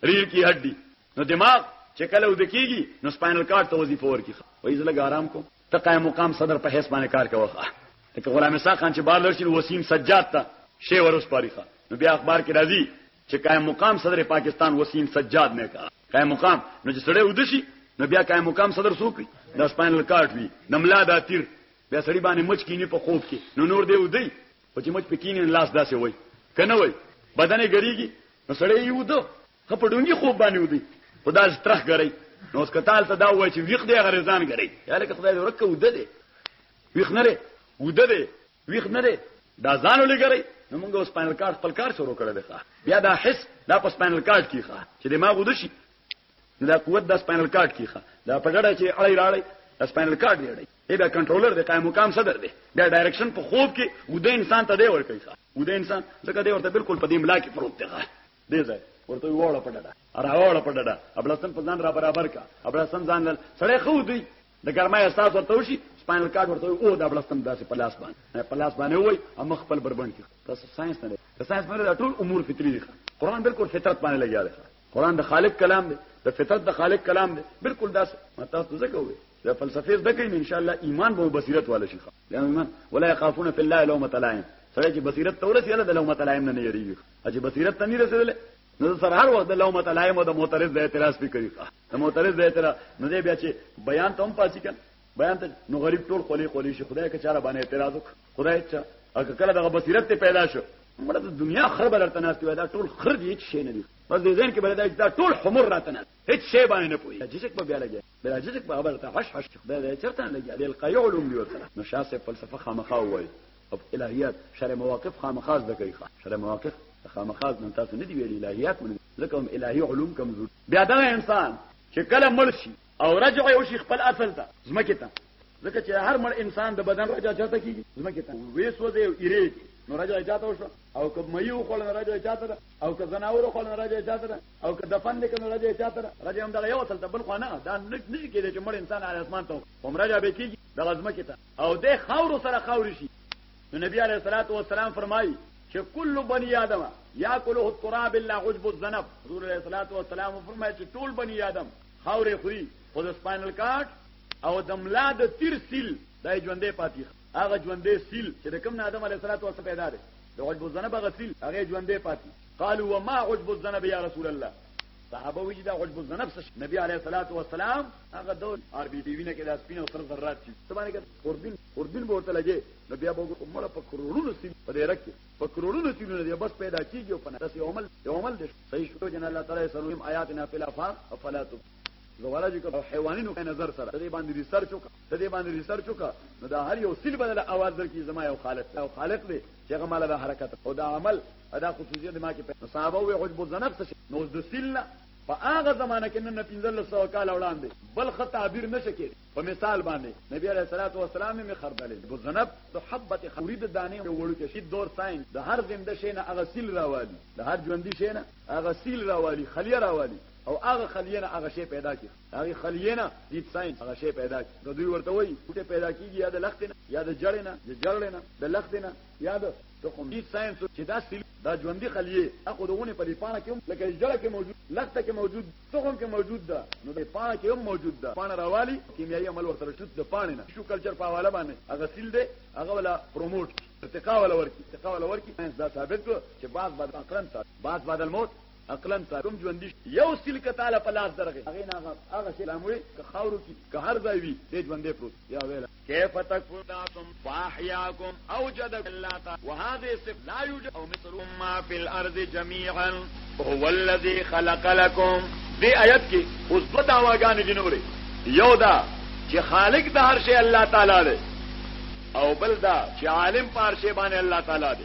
ریل کی هډي نو دماغ چې کله ودکیږي نو سپاینل کارت ته وظیفه ورکړي وایي زلګ آرام کو ته قائم مقام صدر په حیث باندې کار کوه لکه غلام اسحاق خان چې بار لرشي وسیم سجاد ته شی ورس پاریخه نو بیا اخبار کې راځي چې قائم مقام صدر پاکستان وسیم سجاد نه کا قائم مقام نو چې سړی ودشي نو بیا قائم مقام صدر سوکړي د سپاینل کارت وی د ملا د تیر بیا سړی باندې مچ کینی په خوب کې نو نور دی ودی او چې مچ پکینې لاس داسې وای کنه وای بدن ګریږي نو سړی یو دو خو په ډونګي خوب باندې ودی خو دا سترخ ګرای نو اوس کتال ته دا وای چې ویخ دی هغه رضان ګرای یا لکه خدای دې ورکه وده دی ویخ نه لري وده دی ویخ نه لري دا ځانو لګرای نو موږ اوس پاینل کارت خپل کار شروع کړل ښه بیا دا حس دا په پاینل کارت کې ښه چې دماغ ود شي دا قوت د پاینل کارت کې ښه دا په ګډه چې اړای راړی د پاینل کارت دی اړای دا کنټرولر دی قائم مقام صدر دی دا ډایرکشن په خوب کې وده انسان ته دی ورکړي ښه وده انسان ځکه دی ورته بالکل په دې ملا کې پروت دی ښه دې ځای ورته وړه په ډډه راوړه په ډډه ابلسن په ځان را برابر کا ابلسن ځان لل سړی خو دی د ګرمای احساس ورته وشي سپاینل کارت ورته او د ابلسن داسې په لاس باندې په لاس باندې وای اما خپل بربند کی تاسو ساينس نه د ساينس باندې ټول امور فطري دي قرآن بالکل فطرت باندې لګیا دی قرآن د خالق کلام دی د فطرت د خالق کلام دی بالکل داس تاسو ځکه وي د فلسفې زده کوي ان شاء الله ایمان به بصیرت والا شي ولا يخافون في الله لومه لائم سره چې بصیرت تورسي الله د لومه لائم نه نه یریږي چې بصیرت ته نه رسیدلې نو سره هر وخت د لومه تلایم او د معترض د اعتراض پی کوي د معترض د اعتراض نو دی بیا چې بیان ته هم پاسې کړي بیان ته نو غریب ټول خولې خولې شي خدای که چاره باندې اعتراض وک خدای چا اګه کله دغه بصیرت ته پیدا شو مړه د دنیا خراب لرته نه ستوي دا ټول خرج هیڅ شي نه دي بس دې ځین کې بلدا دا ټول حمر راته نه هیڅ شي باندې نه پوي چې څه په بیا لګي بلاجزک په خبره ته حش حش چې خدای دې چرته نه لګیا دی القایع علوم دی ورته نو شاه صاحب فلسفه خامخا وایي او الهیات شرع مواقف خامخا زده کوي شرع مواقف خامخا نن تاسو نه دی ویلي الهیات مونږ ځکه هم الهي علوم کمزور بیا دا انسان چې کله مړ شي او رجع یو شي خپل اصل ته زمکه ته ځکه چې هر مړ انسان د بدن رجع چاته کیږي زمکه ته وې سوځي او ایرې نو رجع چاته وشو او که مې یو خل نه راځي چاته ده او که زناور خل نه راځي چاته ده او که دفن دې کنه راځي چاته ده راځي هم دا یو تل ته بل خو نه دا نه نشي کېدای چې مړ انسان علی اسمان ته هم راځي به کېږي د غزمه کې ته او د خاور سره خاور شي نو نبی علیه الصلاۃ والسلام فرمایي چې کل بنی آدم یاکله التراب الا عجب الذنب حضور علیه الصلاۃ والسلام فرمایي چې ټول بنی آدم خاورې خوري خو د سپاینل کارت او د ملا د تیر سیل دای ژوندې پاتې هغه ژوندی سیل چې د کوم نه آدم علیه السلام څخه پیدا دی د عجب الذنب هغه سیل هغه ژوندی پاتې قالو وما عجب الذنب یا رسول الله صحابه وی دا عجب الذنب څه نبی علیه الصلاۃ والسلام هغه دور ار بی ټی وی نه کې د سپین او سر ذرات چې سبانه کې اردن اردن به ورته لګي نو بیا به عمر په کرورونو سیل په دې رکه په کرورونو سیل نه بس پیدا کیږي او پنه داسې عمل عمل دې صحیح شو جن الله تعالی سرهم آیاتنا فی الافاق افلا تب زواراجو حیوانینو په نظر سره دې باندې ریسرچ وکړه ته دې باندې ریسرچ وکړه نو دا هر یو سیل بدل اواز درکې زما یو خالق دی او خالق دی چې هغه مال د حرکت او د عمل ادا خصوصیت ما کې په صحابه او عجب الذنب څه نو د سیل په هغه زمانہ کې نن 1500 کال وړاندې بل خط تعبیر نشه کېږي په مثال باندې نبی عليه الصلاه والسلام می خردلې د زنب د حبت خوري د دانې وړو کې شي دور ساين د هر زنده شي نه هغه سیل راوالي د هر ژوندۍ شي نه هغه سیل راوالي خلیه راوالي او هغه خلیه نه هغه شی پیدا کړي هغه خلیه نه دیپ ساينس هغه شی پیدا کی نو دوی ورته وایي بوټه پیدا کیږي یا د لخت نه یا د جړې نه د جړې نه د لخت نه یا د تخم دیپ ساينس چې دا سیل دا ژوندۍ خلیه هغه دونه په پاڼه کې لکه جړه کې موجود لخت کې موجود تخم کې موجود ده نو د پاڼه کې هم موجود ده پاڼه راوالي کیمیاوي عمل ورته شوت د پاڼه نه شو کلچر په حواله باندې هغه سیل دی هغه ولا پروموټ ارتقا ولا ورکی ارتقا ولا ورکی دا ثابت کو چې بعض بعد اقرن بعض بعد الموت عقلن سره کوم ژوندۍ یو سیل که تعالی په لاس درغې هغه نه هغه هغه سلام وي که خاورو کې که هر ځای وي دې ژوندې پروت یا ویل کیف تکفر داتم فاحیاکم اوجد الله تعالی وهذه صف لا یوجد او مثل ما فی الارض جميعا هو الذي خلق لكم دې آیت کې اوس دوه داواګانې دي نورې یو دا چې خالق د هر شی الله تعالی دی او بل دا چې عالم پارشه باندې الله تعالی دی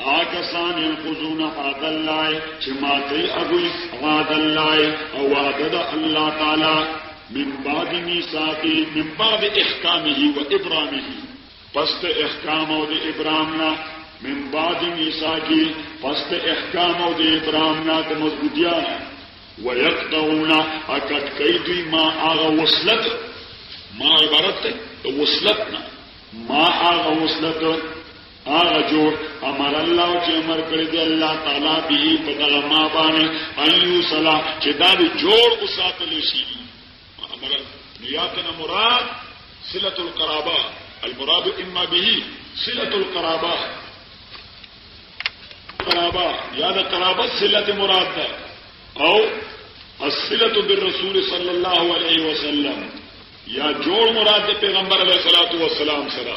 هغه کسان ينقضون عهد الله چې ماتي هغوی عهد الله او وعده د الله تعالی من بعد ميثاقه من بعد احکامه و ابرامه پس د احکام او د ابرام نه من بعد ميثاقه پس د احکام او د ابرام نه د مضبوطیا ويقطعون اکد کیدوی ما هغه وصلت ما عبارت ده وصلت نه ما هغه وصلت هغه جوړ امر الله چې امر کړی دی الله تعالی به په دغه ما باندې ايو صلا چې دا جوړ وساتل شي امر نیاتنا مراد صله القرابه المراد اما به صله القرابه قرابه یا د قرابه صله مراد ده او الصله بالرسول صلی الله علیه وسلم یا جوړ مراد پیغمبر علیه الصلاۃ والسلام سره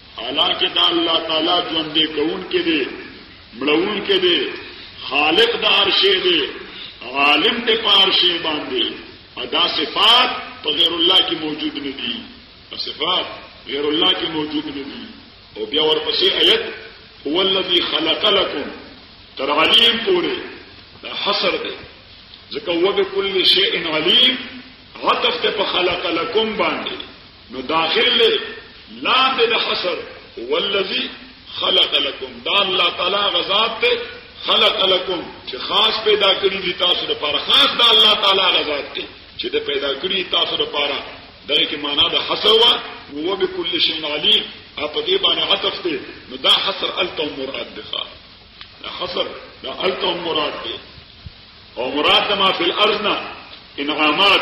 حالانکه دا الله تعالی ژوندې کوونکی دی مړوونکی دی خالق د هر شی دی عالم دی په هر شی باندې ادا صفات په غیر الله کې موجود نه دي صفات غیر الله کې موجود نه دي او بیا ورپسې آیت هو الذي خلق لكم تر علیم پورې دا حصر دی ځکه وبکل شیء علیم عطف ته په خلق لكم باندې نو داخل لې لاندې د حصر هو الذي خلق لكم دا الله تعالی غزاد ته خلق لكم چې خاص پیدا کړی دي تاسو لپاره خاص دا الله تعالی غزاد ته چې د پیدا کړی تاسو لپاره دغه کې معنا د حصر وا هو بكل شيء عليم په دې باندې عطف دی نو دا حصر التو مراد دی دا حصر دا التو مراد دی او مراد ما فی الارض نه انعامات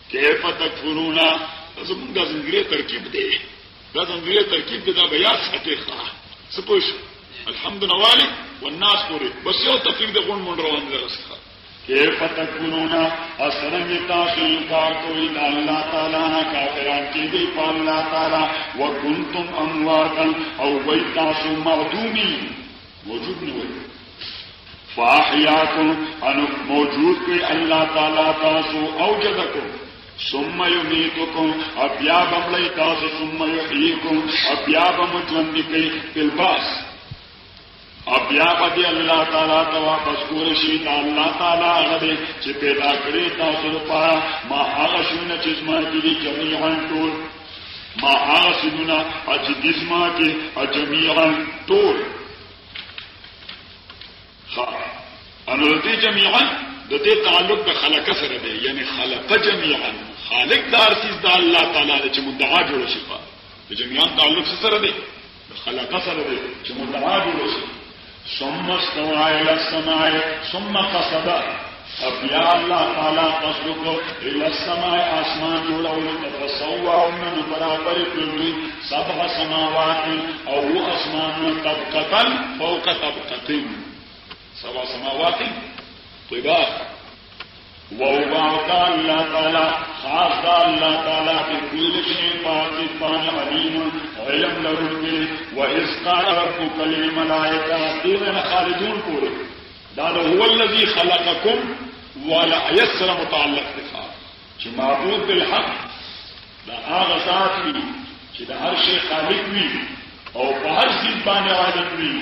کیف تکفرون دا زمونږ د زنګرې ترکیب دی دا زنګرې ترکیب دی دا به یاد ساتې ښه څه پوه شو الحمد نوالي والناس پورې بس یو تفریق د غون مونډ روان دی رسخه کیف تکفرون اسرنګ تاسو انکار کوئ د الله تعالی نه کافران کیږي په الله تعالی وکنتم امواتا او وای تاسو مردومی موجود نه وي فاحیاکم ان موجود کوي الله تعالی تاسو اوجدکم ثم یمیتکم ابیا بملای تاسو ثم یحییکم ابیا بمجوند کوي بل باس ابیا بدی الله تعالی ته واپس کول شي دا الله تعالی هغه چې پیدا کړی تاسو لپاره ما هغه شونه چې زما کې دي جميعا ټول محاسننا اچی دزما کے اجمیعا طول خواه انو لدی جمیعا لدی تعلق دا خلق سر دے یعنی خلق جمیعا خالق دار سیز دا اللہ تعالی دا چی مدعا جوڑا شفا جمیعا تعلق سر دے خلق سره دی چې مدعا جوړ شي ثم استوى الى السماء ثم قصد بیا الله تعالی قصد کو الى السماء اسمان جوړول ته فسواهن برابر کړی سبع سماوات او اسمان طبقه فوق طبقه سبع سماوات طباقا ووبعت الله تعالى خاص دا الله تعالى في كل شيء فاتفان عليم علم لرجل وإذ قال ربك للملائكة دون خالدون قول دا هو الذي خلقكم ولا يسر متعلق بخار چې معبود بالحق دا هغه ذات وي چې د هر شي خالق وي او په هر ځین باندې عالم وي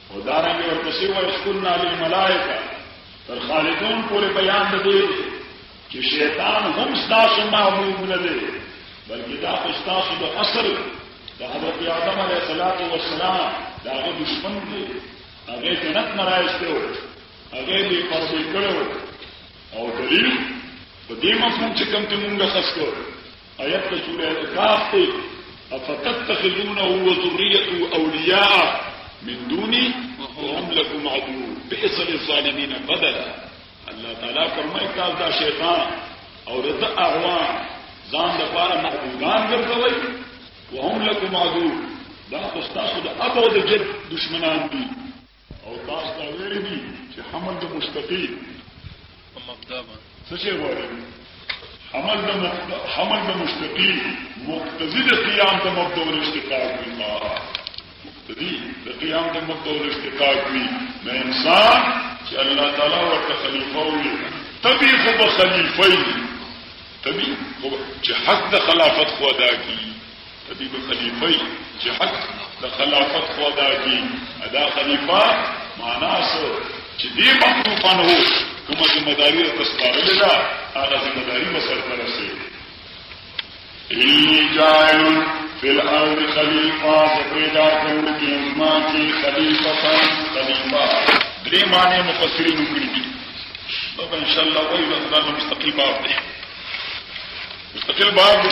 او دارنګ ورپسې وایي شکرنا للملائکه تر خالدون پورې بیان نه دی چې شیطان هم ستاسو محبوب نه دی بلکې دا خو ستاسو د اصل د حضرت آدم علیه السلام او السلام دا غو دشمن دی هغه جنت نه راځته و هغه به پرځې کړو او دلیل په دې مفهوم چې کوم ته مونږه خاص کړو آیت د سورې احقاف دی افتتخذونه و ذریته اولیاء من دونی وهم لکم عدو بئس للظالمین بدلا الله تعالی فرمای تاسو دا شیطان او رد اغوان ځان د پاره محبوبان ګرځوي وهم لکم عدو دا خو تاسو د ابو د جد دشمنان دي او تاسو ته ویل دي چې حمل د مشتقي په مبدا باندې څه شي وایي حمل د حمل د مشتقي مقتضی د قیام د مبدا او اشتقاق دی مقتضی د قیام د مبدا او اشتقاق دی نه انسان چې الله تعالی ورته خلیفہ وي تبي خو به خلیفہ وي تبي خو چې حق د خلافت خو ادا کړي ته دې به خلیفه یې چې حق د خلافت خو ادا کړي ادا خلیفه معنا څه چې دې مخلوقان هو کومه ذمہ داری او تسپارل ده هغه ذمہ داری به سرته رسي ای جائل فی الارض خلیفہ پیدا کول کې ازما کې خلیفہ خلیفہ درې معنی مفسرین کړی دي ان شاء الله وایي دا مستقیم باب دی مستقل باب دی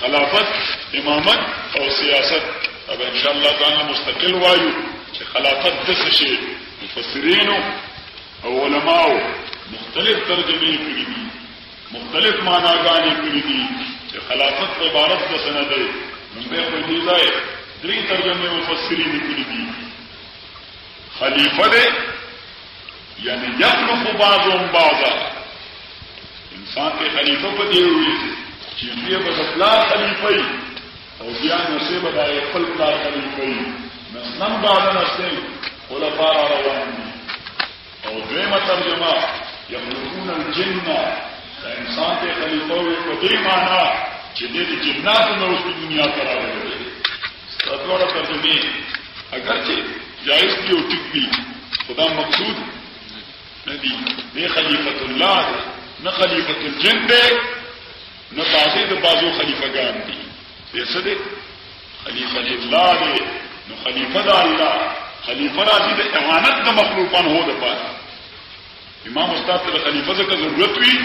خلافت امامت او سیاست اب ان شاء الله تعالی مستقل وایو چې خلافت د څه شي مفسرین او علماو مختلف ترجمه کړی دي مختلف معناګانې کړی دي چې خلافت په عبارت څه سند دی موږ به په دې ځای درې ترجمه مفسرین کړی دي خلیفہ دی یعنی یخلف بعضهم بعضا انسان کې خلیفہ په دی وي چې بیا به خپل خلیفہ وي او بیا نو سه به دای خپل پلار خلیفہ وي نسلم بعد نسل خلفاء روان دي او دیمه ترجمه یخلفون الجن انسان کې خلیفہ وي په دې معنی چې دې جنات نو اوس دنیا ته راغلي دواړه ترجمې اگرچې جائز دي او ټیک دي خو دا مقصود نه دي دی خلیفة الله دی نه خلیفة الجن دی نه بعضې د بعضو خلیفه ګان دي دی څه دی خلیفة الله دی نو خلیفه د الله خلیفه راځي د امانت د مخلوقان هو د پاره امام استاد ته خلیفه ځکه ضرورت وي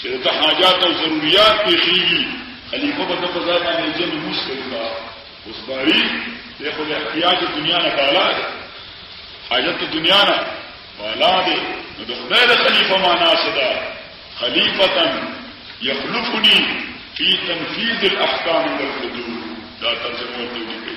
چې د حاجات او ضرورت پیښیږي خلیفه به د په ځای باندې جن موس کوي اوس باري د خو د احتیاج دنیا نه بالا دی حاجت دنیا نه بالا دی نو د خدای د خلیفه معنا څه ده خلیفتا یخلفنی فی تنفیذ الاحکام والحدود دا ترجمه ورته وکړي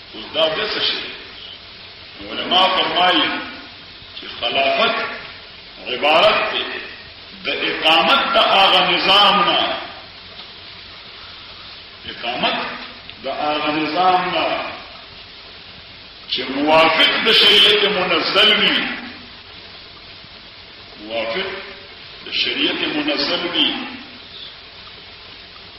اوس دا بیا څه شي نو علما فرمایي چې خلافت عبارت دی د اقامت د هغه نظام نه اقامت د هغه نظام نه چې موافق د شریعت منزل وي موافق د شریعت منزل وي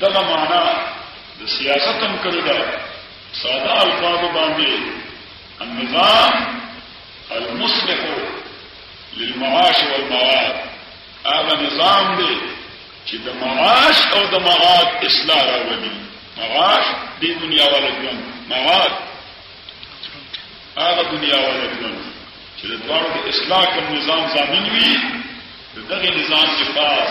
دغه معنا د سیاست هم کړی ده ساده الفاظو باندې النظام المصلح للمعاش والمعاد هغه نظام دی چې د معاش او د معاد اصلاح راولي معاش د دنیا والا ژوند معاد هغه دنیا والا ژوند چې د دواړو د اصلاح کوم نظام ضامن وي د دغه نظام صفات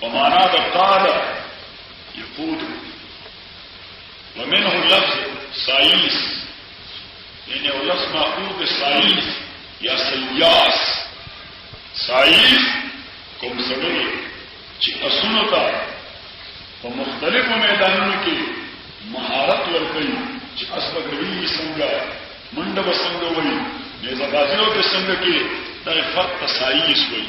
په معنا د قال يقول ومنه لفظ سايس یعنی او لفظ ماخوذ د سايس یا سیاس سايس کوم سړی چې اسونو ته په مختلفو میدانونو کې مهارت ورکړي چې اسبه کوي څنګه منډه به څنګه وایي نېزه بازیو کې څنګه کې دا فقط سايس وایي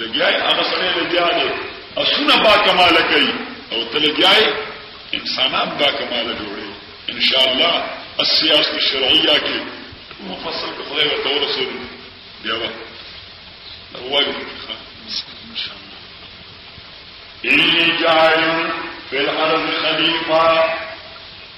لګیای هغه سره لګیا دی او سونه با کمال کوي او ته لګیای انسانان با کمال جوړي ان شاء الله السیاست الشرعیه کې مفصل په خدای ورته ورسول بیا و وایي ان شاء الله ای جاهل فی الارض خلیفہ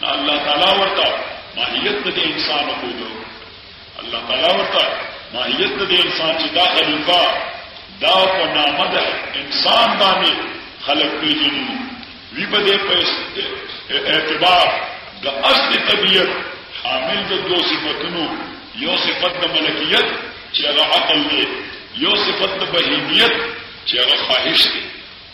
نه الله تعالی ورته ماهیت د انسان وکړو الله تعالی ورته ماهیت د انسان چې دا خلیفہ دا په نامه د انسان باندې خلق پیژني وی په دې په اعتبار د اصل طبیعت حامل د دوه صفاتونو یو صفت د ملکیت چې هغه عقل دی یو صفت د بهیمیت چې هغه خواهش دی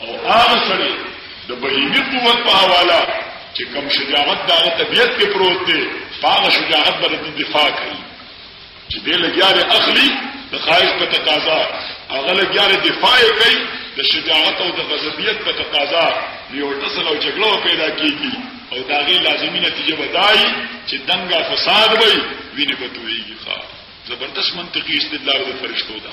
او هغه سړی د بهیمي قوت په حواله چې کوم شجاعت د هغه طبیعت کې پروت دی په هغه شجاعت باندې دفاع کوي چې دې لګیا دی اخلي د خواهش په تقاضا هغه لګیا دی دفاع کوي د شجاعت او د غضبیت په تقاضا یو ټسل او جګړه پیدا کیږي او دا غي لازمي نتیجه بدای چې دنګا فساد وي ویني بتويږي ښا زبردست منطقي استدلال د فرشتو ده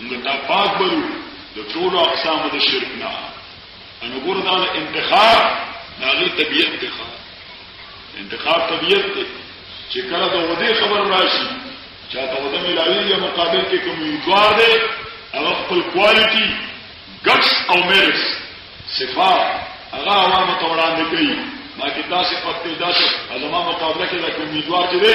مونږ تا پاک بلو د ټولو اقسام د شرک نه ان ګور دا انتخاب دا غي طبيعت دی انتخاب طبيعت دی چې کله د وده خبر راشي چا ته وده ملاوي یا مقابل کې کوم امیدوار دی هغه خپل کوالټي ګټس او میرټس صفات هغه عوامو ته وړاندې کوي ما کې داسې پته داسې ازما مقابله کې د کوم امیدوار چې دی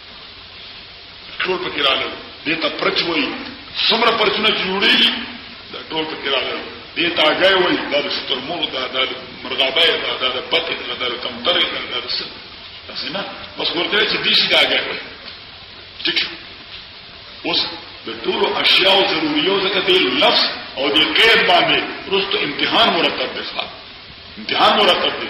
ټول پکې راغلل دې ته پرچ وایي څومره پرچونه چې جوړېږي دا ټول پکې راغلل دې ته هګی وایي دا د شترمرغ ده دا د مرغابۍ ده دا د بتې ده دا د کمترې ده دا د څه داسې نه بس ورته چې دې شي د هګی وایي ټیک شو اوس د ټولو اشیاو ضروریو ځکه دې لفظ او دې قید باندې وروسته امتحان مرتب دی امتحان مرتب دی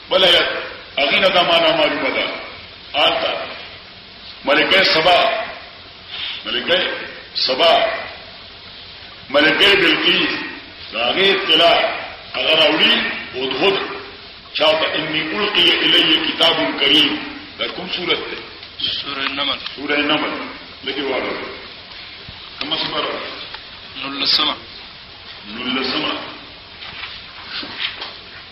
بل آیت هغې نه دا معنا معلومه ده هلته ملکه سبا ملکه سبا ملکه بلقیس د هغې اطلاع هغه راوړي هدهد چا ته اني القي الي کتاب کریم دا کوم صورت ده سوره نمل سوره نمل لګي واره کومه سپاره نلسمه نلسمه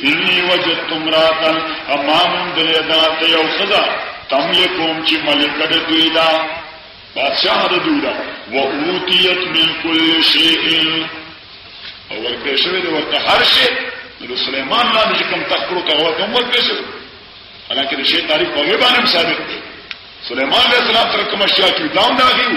انی وجدت امراتا امام دلی دا ته یو خدا تملکوم چې ملکه د دوی دا بادشاہ د دوی دا و اوتیت من کل شیء او ورکړې شوی د ورته هر شی د سليمان باندې کوم تکړو ته ورته هم ورکړې شوی حالانکه د شی تعریف په وی باندې ثابت دی سليمان علیہ السلام تر کوم شیا کې دام داغیو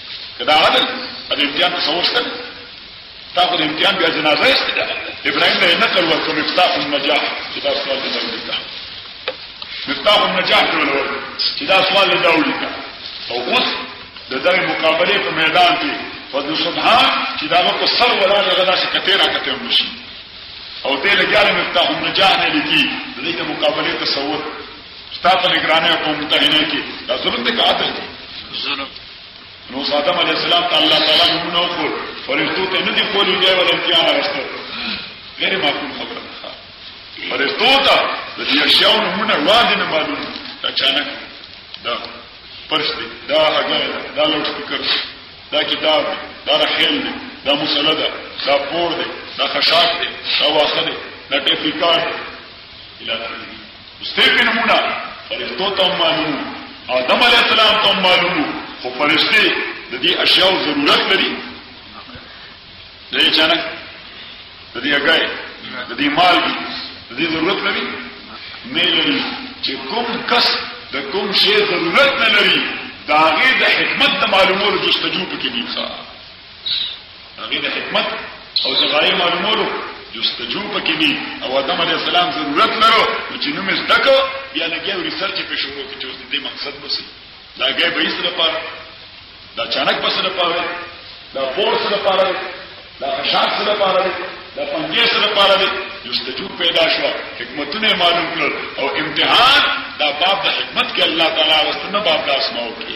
که دا عدل د امتحان تصور شته تا خو د امتحان بیا جنازه ایستې ده ابراهیم ته یې نقل ورکړ مفتاح النجاح چې دا سوال دې ته ولیکه مفتاح النجاح ته ولور چې دا سوال دې ته ولیکه او اوس د دغې مقابلې په میدان کې فضل سبحان چې دا په سر ولاړ هغه داسې کتې را کتې ونشي او دې لګیا له مفتاح النجاح نه لیکي د دې د مقابلې تصور ستا په نگرانۍ او په متحنه کې دا ظلم دی که عدل دی ظلم نو آدم علیہ السلام ته الله تعالی نمونه وکړ فرشتو ته نه دی کولی دی ولا امتحان راستو غیر معقول خبره ده فرشتو ته د دې اشیاء نمونه وړاندې نه معلوم اچانک دا پرشتي دا هغه دا لوټ سپیکر دا کتاب دا رخیل دی دا مسله ده دا پور دی دا خشاک دی دا واخه دی دا ټیپ ریکارډ اله سترګې نمونه فرشتو ته هم معلومو آدم علیه السلام ته هم معلومو خو فرشتې د دې اشیاو ضرورت لري د دې چانک د دې هګای د دې مال د دې ضرورت لري نه لري چې کوم کس د کوم شی ضرورت نه لري دا غي د حکمت معلومولو جستجو پکې دي ښه هغه د حکمت او زغای معلومولو جستجو پکې دي او آدم علی السلام ضرورت لرو چې نو مې زده کو بیا لګي او ریسرچ په شروع کې چې دې مقصد وسی دا غي به ایسره پر دا چانک په سره پاره دا پور سره پاره دا خشاک سره پاره دا پنځه سره پاره دي جستجو پیدا شو حکمتونه معلوم کړ او امتحان دا باب د حکمت کې الله تعالی واستنه باب د اسماو کې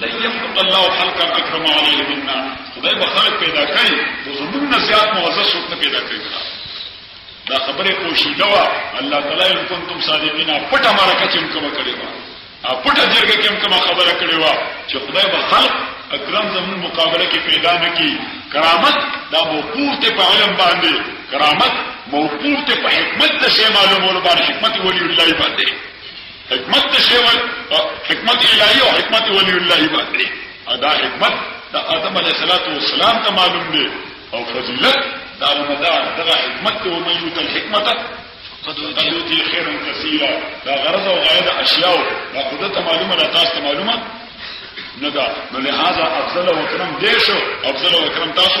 لن يخلق الله خلقا اکرم علیه منا خدای به خلق پیدا کړي او زمونږ نه زیات معزز څوک نه پیدا کړي دا خبره پوشیده وا الله تعالی ان کنتم صادقین پټه مرکه چې کوم کړي وا پټه جرګه کې کوم خبره کړي وا چې خدای به خلق اکرم زمون مقابله کې پیدا نه کی کرامت دا موقوف ته په علم باندې کرامت موقوف ته په حکمت ته معلومول باندې حکمت ولی الله باندې حکمت د شیول حکمت الهی او حکمت ولی الله باندې ادا حکمت د آدم علیه السلام ته معلوم دی او فضیلت دا مدار دغه حکمت ته ومن یوت الحکمت قد یوتی خیرا کثیرا دا غرض او غایه د اشیاء دا قدرت معلومه ده تاسو ته معلومه نه ده نو لہذا افضل او کرم دیشو افضل او کرم تاسو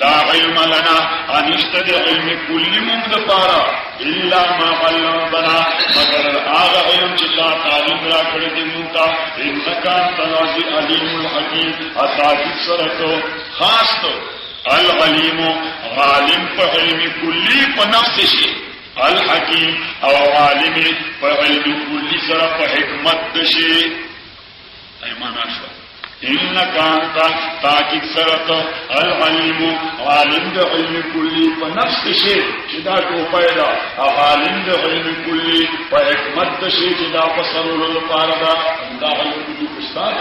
لا علم لنا انشت دی علم کلی مونگ دا پارا الا ما علمتنا مگر آغا علم چتا تعلیم را کردی مونتا انکا تنازی علیم الحکیم اتاکت سرکو خاص تو العلیم غالم پا علم کلی پا نفس شی الحکیم او عالم پا علم کلی سر پا حکمت شی ایمانا شو انك انت تاکید سرت العلیم عالم د علم کلی په نفس شی چې دا کو پیدا عالم د علم کلی په حکمت د شی چې دا په سرور لپاره دا دا علم کلی پښتار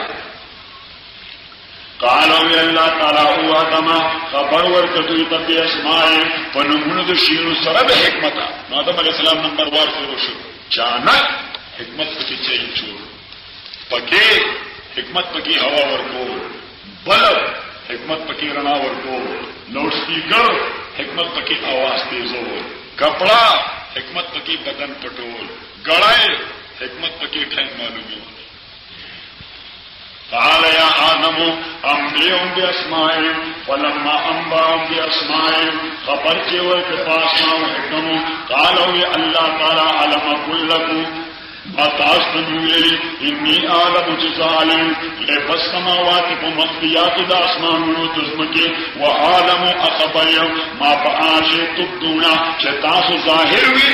قال وی الله تعالی هو ادم خبر ورته دوی ته په اسماء په نمونه د شیونو سره د حکمت نو ادم علی السلام نمبر 1 شروع شو چانک حکمت پکې چي شروع پکې حکمت پکې هوا ورکو بلب حکمت پکې رڼا ورکو لوډ سپیکر حکمت پکې आवाज تیزو کپڑا حکمت پکې بدن پټول ګړای حکمت پکې ټایم معلومي قال يا آدم أنبئهم بأسمائهم فلما أنبأهم بأسمائهم خبر کې ورته پاسمه حکم قالوا يا الله تعالی علم كلكم ما تاسو ته ویلي اني عالم چې ظالم له بس سماوات په مخفيات د اسمانونو د زمکه و عالم اخبر ما پاش تبدونا چې تاسو ظاهر وي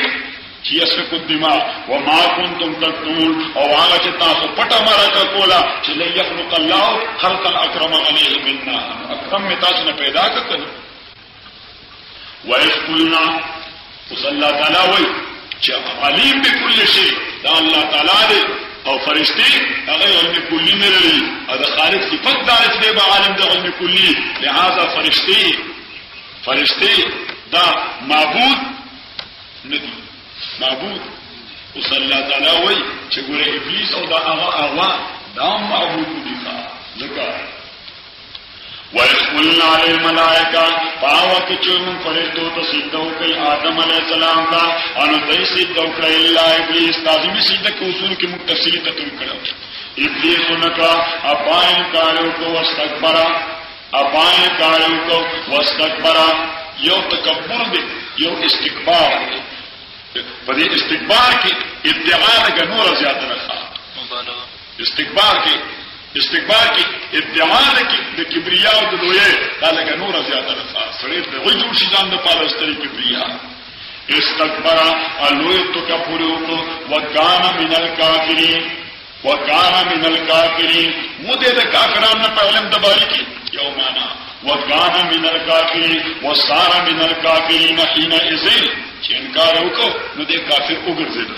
چې اس کو دماغ و ما كنتم تقول او هغه چې تاسو پټه مرکه کولا چې لن يخلق الله خلقا اكرم عليه منا اکرم تاسو نه پیدا کړل وایس قلنا اوس الله تعالی وای چې علیم بكل شی دا الله تعالی دی او فرشتي هغه علم کلی نه لري او د خالق صفت دا چې دی عالم د علم کلی لہذا فرشتي فرشتي دا معبود نه دي معبود اوس الله تعالی وای چې ګوره ابلیس او دا هغه هغه دا معبود دي ځکه وَإِذْ قُلْنَا لِلْمَلَائِکَةِ پاوه کې چې موږ فرشتو ته سجده وکړي آدم علی السلام ته او نو دوی سجده وکړه الا ابلیس لازمي سجده کې اصول کې موږ تفصیلي تطبیق کړو ابلیس نکا ابا انکار وکړو واستكبر ابا انکار وکړو واستكبر یو تکبر دی یو استکبار دی په دې استکبار کې ادعا لګ نور زیاته نه استکبار کې استکبار کې ادعا ده کې د کبریا او د لوی دا لګه نور زیاته ده سړی د وجه شي ځان د پاره استری کبریا استکبر الوی تو کا پوری وکړو وکان من الکافرین وکان من الکافرین مو دې د کافرانو په علم د باری کې یو معنا وکان من الکافرین وصار من الکافرین حين اذن چې انکار وکړو نو دې کافر وګرځیدل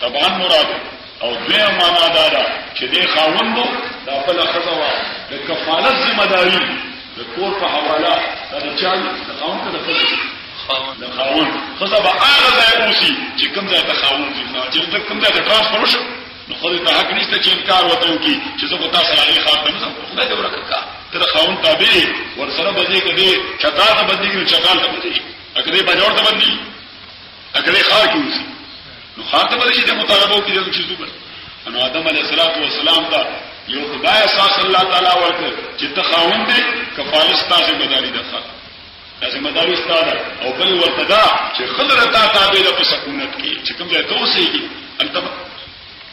طبعا مراد او دویم معنا دا ده چې د خاوندو د خپل خزوا د کفالت ذمہ داری د کور په حواله دا د چا د خاوند ته د خپل خاوند د خاوند خزوا به هغه ځای اوسي چې کوم ځای ته خاوند دي چې د کوم ځای ته ترانسفر وشو نو خو ته حق نشته چې انکار وته وکي چې زه په تاسو راغلي خاطر نه زم خدای دې ورکړه تر خاوند تابع ورسره بځې کدي چتا ته بندي کړي چتا ته بندي اکه دې بجوړ ته بندي اکړې خار کې وسی نو خار ته بلشي د مطالبه کې د چیزو پر انو آدم علیه السلام ته یو خدای اساس الله تعالی ورته چې ته خاوند دې کفالس تاسو بداري ده دا ذمہ داری استاد او بل ورته دا چې خضر تا تابع ده په سکونت کې چې کوم ځای ته اوسېږي انت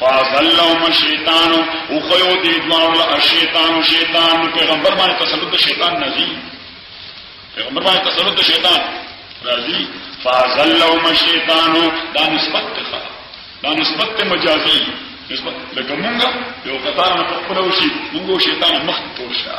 فاضلهم الشیطان او خیو دی دوان له شیطان شیطان پیغمبر باندې تسلط شیطان نازي پیغمبر باندې تسلط شیطان راځي فاضلهم الشیطان دا نسبت ته دا نسبت مجازي نسبت لکه مونږه یو قطار نه خپل وشي مونږه شیطان مخ تور شه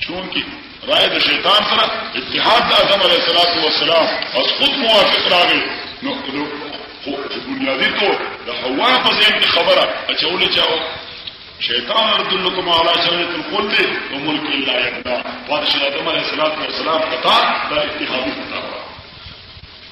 چونکه رائے د شیطان سره اتحاد د آدم علیه السلام او سلام او خود موافق راغی نو نو خو بنیادی تو د حوا په ځین کې خبره اچولې چاو شیطان رد لكم على شجرة الخلد وملك لا يبلى بادشاہ آدم علیہ السلام و سلام قطع دا اتحادی قطع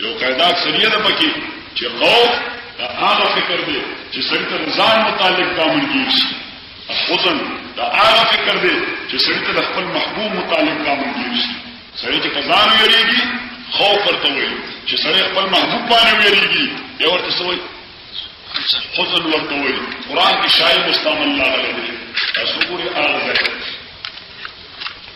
یو قاعده اکثریه ده پکې چې خوف دا هغه فکر دی چې سړی ته ځان متعلق ګامن کیږي حزن دا هغه فکر دی چې سړی ته خپل محبوب متعلق ګامن کیږي سړی چې ځان ویریږي خوف ورته وي چې سړی خپل محبوب باندې ویریږي یو ورته سوې حزن ورته وي قران کې شاید مستعمل لا غلې تاسو ګوري هغه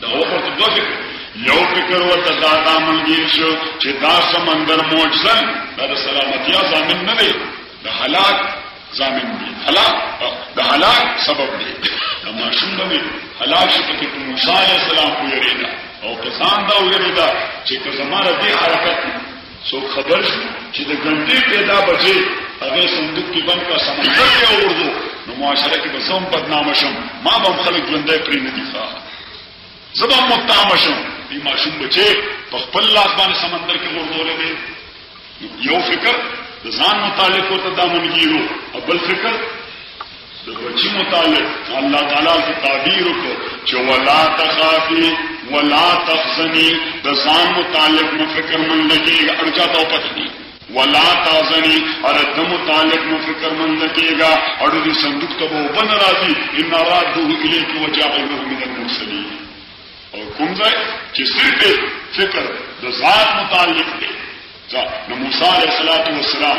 دا اوپر ته دوه فکر یو فکر ورته دا دا منګیر شو چې دا سمندر موجزن دا د سلامتیا ضامن نه دی د هلاک ضامن دی هلاک د هلاک سبب دی د ماشوم باندې هلاک شي پکې په موسی علیه السلام ویریدا او کسان دا ویریدا چې که زماره دې حرکت څوک خبر شو چې د ګنډې پیدا بچي هغه صندوق کې بند کا سمندر کې اوردو نو معاشره کې بسوم بدنام شم ما به خلک ژوندې پرې نه دي ښا زبا متام شم دې ماشوم بچي په خپل لاس باندې سمندر کې اوردو لې یو فکر د ځان متعلق ته دامن کیرو او بل فکر د بچی متعلق الله تعالی کی تعبیر کو چې ولا تخافي ولا تحزني د ځان متعلق مو فکر من لګيږي ارجا ته پتني ولا تحزني ار د متعلق مو فکر من لګيږي اړ دې صندوق ته وو بن راځي ان راده الیک وجعله من المرسلین او کوم ځای چې صرف فکر د ذات متعلق دی نو موسی علیہ السلام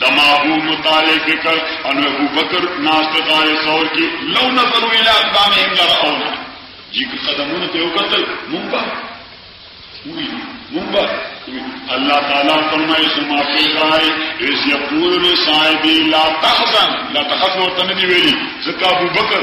د مابو مطالعه فکر ان ابو بکر ناس ته قائل ثور کی لو نظر الى اقدامهم لرأونا جی که قدمونه ته وکتل مونږ به وی مونږ به الله تعالی فرمایي سما فی قائل اس یقول لصاحب لا تحزن لا تخف ورته دی ویلي ځکه ابو بکر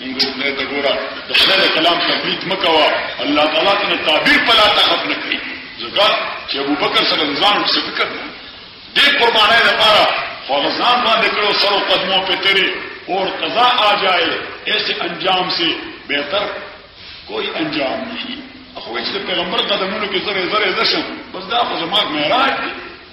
مونږ خدای ته ګوره د خدای کلام تقلید مکوا الله تعالی ته تعبیر پلا طاقت نکړي ځکه چې ابو بکر سره ځان څه فکر نه دې قربانه لپاره خو ځان باندې کړو سره قدمو په تیرې اور قضا آ جائے ایسے انجام سے بہتر کوئی انجام نہیں خو چې پیغمبر قدمونو کې زره زره زشم بس دا خو زما معراج دی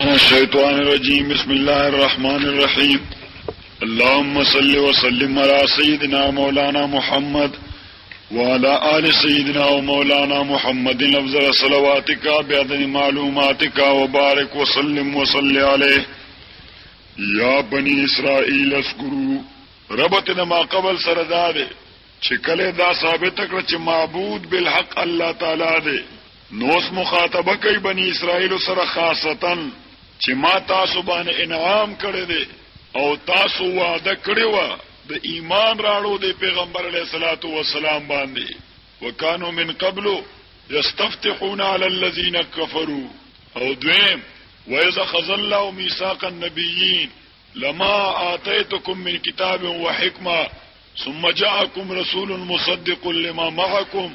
الشيطان الرجيم بسم الله الرحمن الرحيم اللهم صل وسلم على سيدنا مولانا محمد وعلى آل سيدنا ومولانا محمد لفظ صلواتك بعدد معلوماتك وبارك وسلم وصل عليه يا بني اسرائيل اذكروا ربط ما قبل سردار چې کله دا ثابت کړ چې معبود بالحق الله تعالی دی نوس مخاطبه کوي بني اسرائیل سره خاصتا چې ما تاسو باندې انعام کړی دی او تاسو وعده کړی و د ایمان راړو د پیغمبر علیه الصلاۃ والسلام باندې وکانو من قبل یستفتحون علی الذین کفروا او دویم وإذا خذ الله ميثاق النبيين لما آتيتكم من كتاب وحكمة ثم جاءكم رسول مصدق لما معكم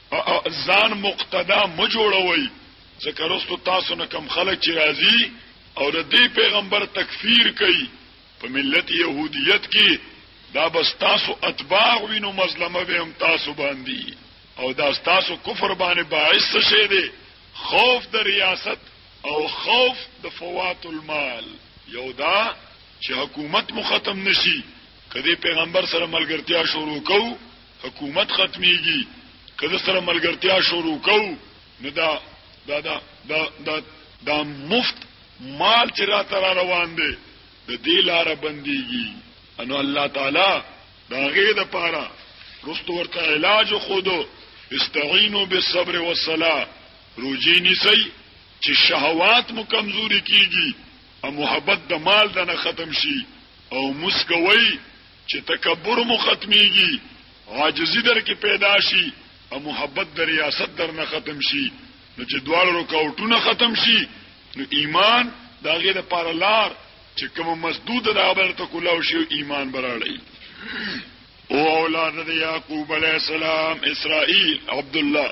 ځان مقتدا مه جوړوي ځکه رستو تاسو نه کم خلک چې راځي او د دې پیغمبر تکفیر کوي په ملت يهودیت کې دا بس تاسو اتباع وینو مظلمه به هم تاسو باندې او دا تاسو کفر باندې باعث شه دي خوف د ریاست او خوف د فوات المال یو دا چې حکومت مختم نشي کدی پیغمبر سره ملګرتیا شروع کوو حکومت ختمیږي که د سره ملګرتیا شروع کوو نو دا دا دا دا دا دا مفت مال چې را تر روان دی د دې لار بنديږي انو الله تعالی دا غي د پاره رستو ورته علاج خودو استعینوا بالصبر والصلاه روجی نسی چې شهوات مو کمزوري کیږي او محبت د مال دنه ختم شي او مسکوي چې تکبر مو ختميږي عاجزي در کې پیدا شي او محبت د ریاست در نه ختم شي نو چې دواړه رکاوټونه ختم شي نو ایمان دا غي د پاره لار چې کوم مسدود د عبادت ته کولاو شي ایمان براړي او اولاد د یعقوب علی السلام اسرائیل عبد الله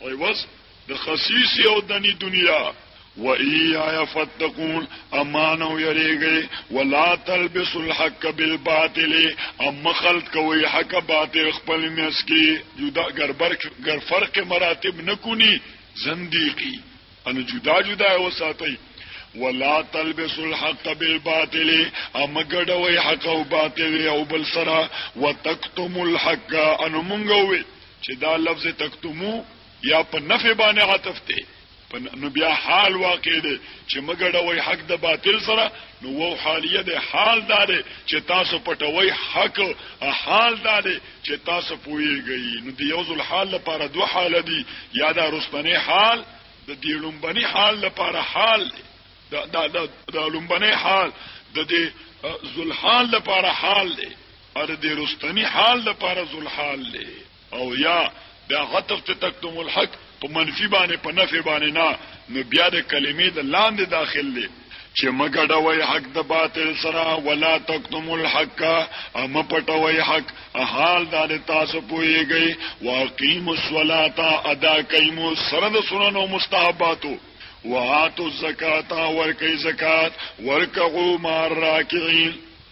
عوض د خصیص او دنی دنیا و ایایا فتقون امان او یریږي ولا تلبس الحق بالباطل ام خلط کوي حق باطل خپل میس کی جدا ګربر ګر فرق مراتب نکونی زنديقي ان جدا جدا وساتي ولا تلبس الحق بالباطل ام ګډوي حق او باطل او بل سره وتکتم الحق ان مونږوي چې دا لفظ تکتمو یا په نفع باندې عطف دی نو بیا حال واقع دی چې مګړوي حق د باطل سره نو وو حالیه د حال دار چې تاسو پټوي حق حال دار چې تاسو پويږئ نو د یو ځل حال لپاره دوه حال دي یا دا رستنی حال د دې لومبني حال لپاره حال دا دا دا لومبني حال د دې ذل حال لپاره حال دی او د دې رستنی حال د پاره ذل حال له او یا د عطف ته تکتم الحق په منفي باندې په نفي باندې نه نو بیا د کلمې د لاندې داخل له چې مګډوي حق د باطل سره ولا تکتم الحق ام پټوي حق حال دار تاسو پويږي واقيم الصلاه ادا کيمو سره د سنن او مستحباتو واتو زکات ورکي زکات ورکعو مار راکعين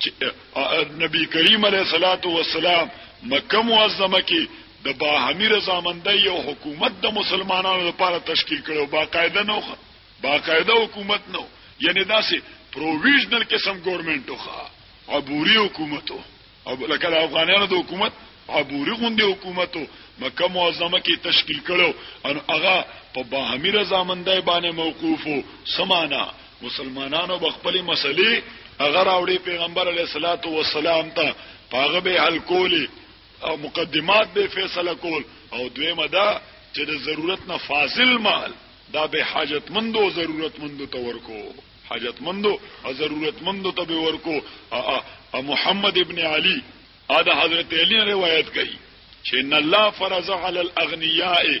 چې نبی کریم علیه الصلاۃ والسلام مکه معظمه کې د باهمي رضامندۍ او حکومت د مسلمانانو لپاره تشکیل کړو باقاعده نو باقاعده حکومت نو یعنی داسې پروویژنل قسم ګورنمنت وخا عبوري حکومت او لکه د افغانانو د حکومت عبوري غوندي حکومت مکه معظمه کې تشکیل کړو ان هغه په باهمي رضامندۍ باندې موقوفو سمانا مسلمانانو بخپلی مسلی اگر اوړي پیغمبر علیه الصلاۃ والسلام ته پاغه به حل کولی او مقدمات به فیصله کول او دویمه دا چې د ضرورت نه فاضل مال دا به حاجتمندو ضرورتمندو ته ورکو حاجتمندو او ضرورتمندو ته به ورکو محمد ابن علی دا حضرت علی روایت کوي چې ان الله فرض علی الاغنیاء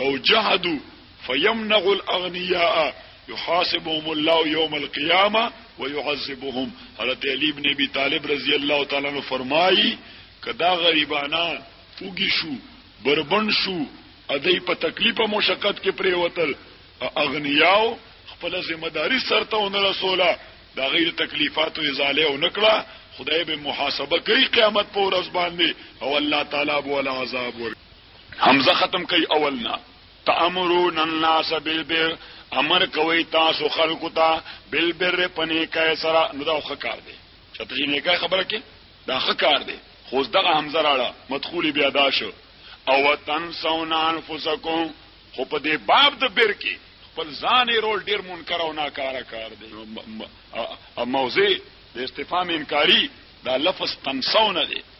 او جهد فيمنع الاغنياء يحاسبهم الله يوم القيامه ويعذبهم حضرت علي بن ابي طالب رضي الله تعالى عنه فرمایي کدا غریبانان وګی شو بربند شو ادی په تکلیف مشقت کې پریوتل اغنیاو خپل ذمہ داری سرته ونر رسوله دا غیر تکلیفات او ازاله او نکړه خدای به محاسبه کوي قیامت په ورځ باندې او الله تعالی بو العذاب ور همزه ختم کوي اول نه تامرون الناس بالبر امر کوي تاسو خلکو ته بالبر پنه کای سره نو دا ښه کار دی چې ته یې نه کای خبره کې دا ښه کار دی خو دغه همزه راړه مدخول بیا دا شو او تنسون انفسکم خو په دې باب د بر کې خپل ځان رول ډیر منکر او ناکاره کار دی موضع د استفهام انکاری دا لفظ تنسون دی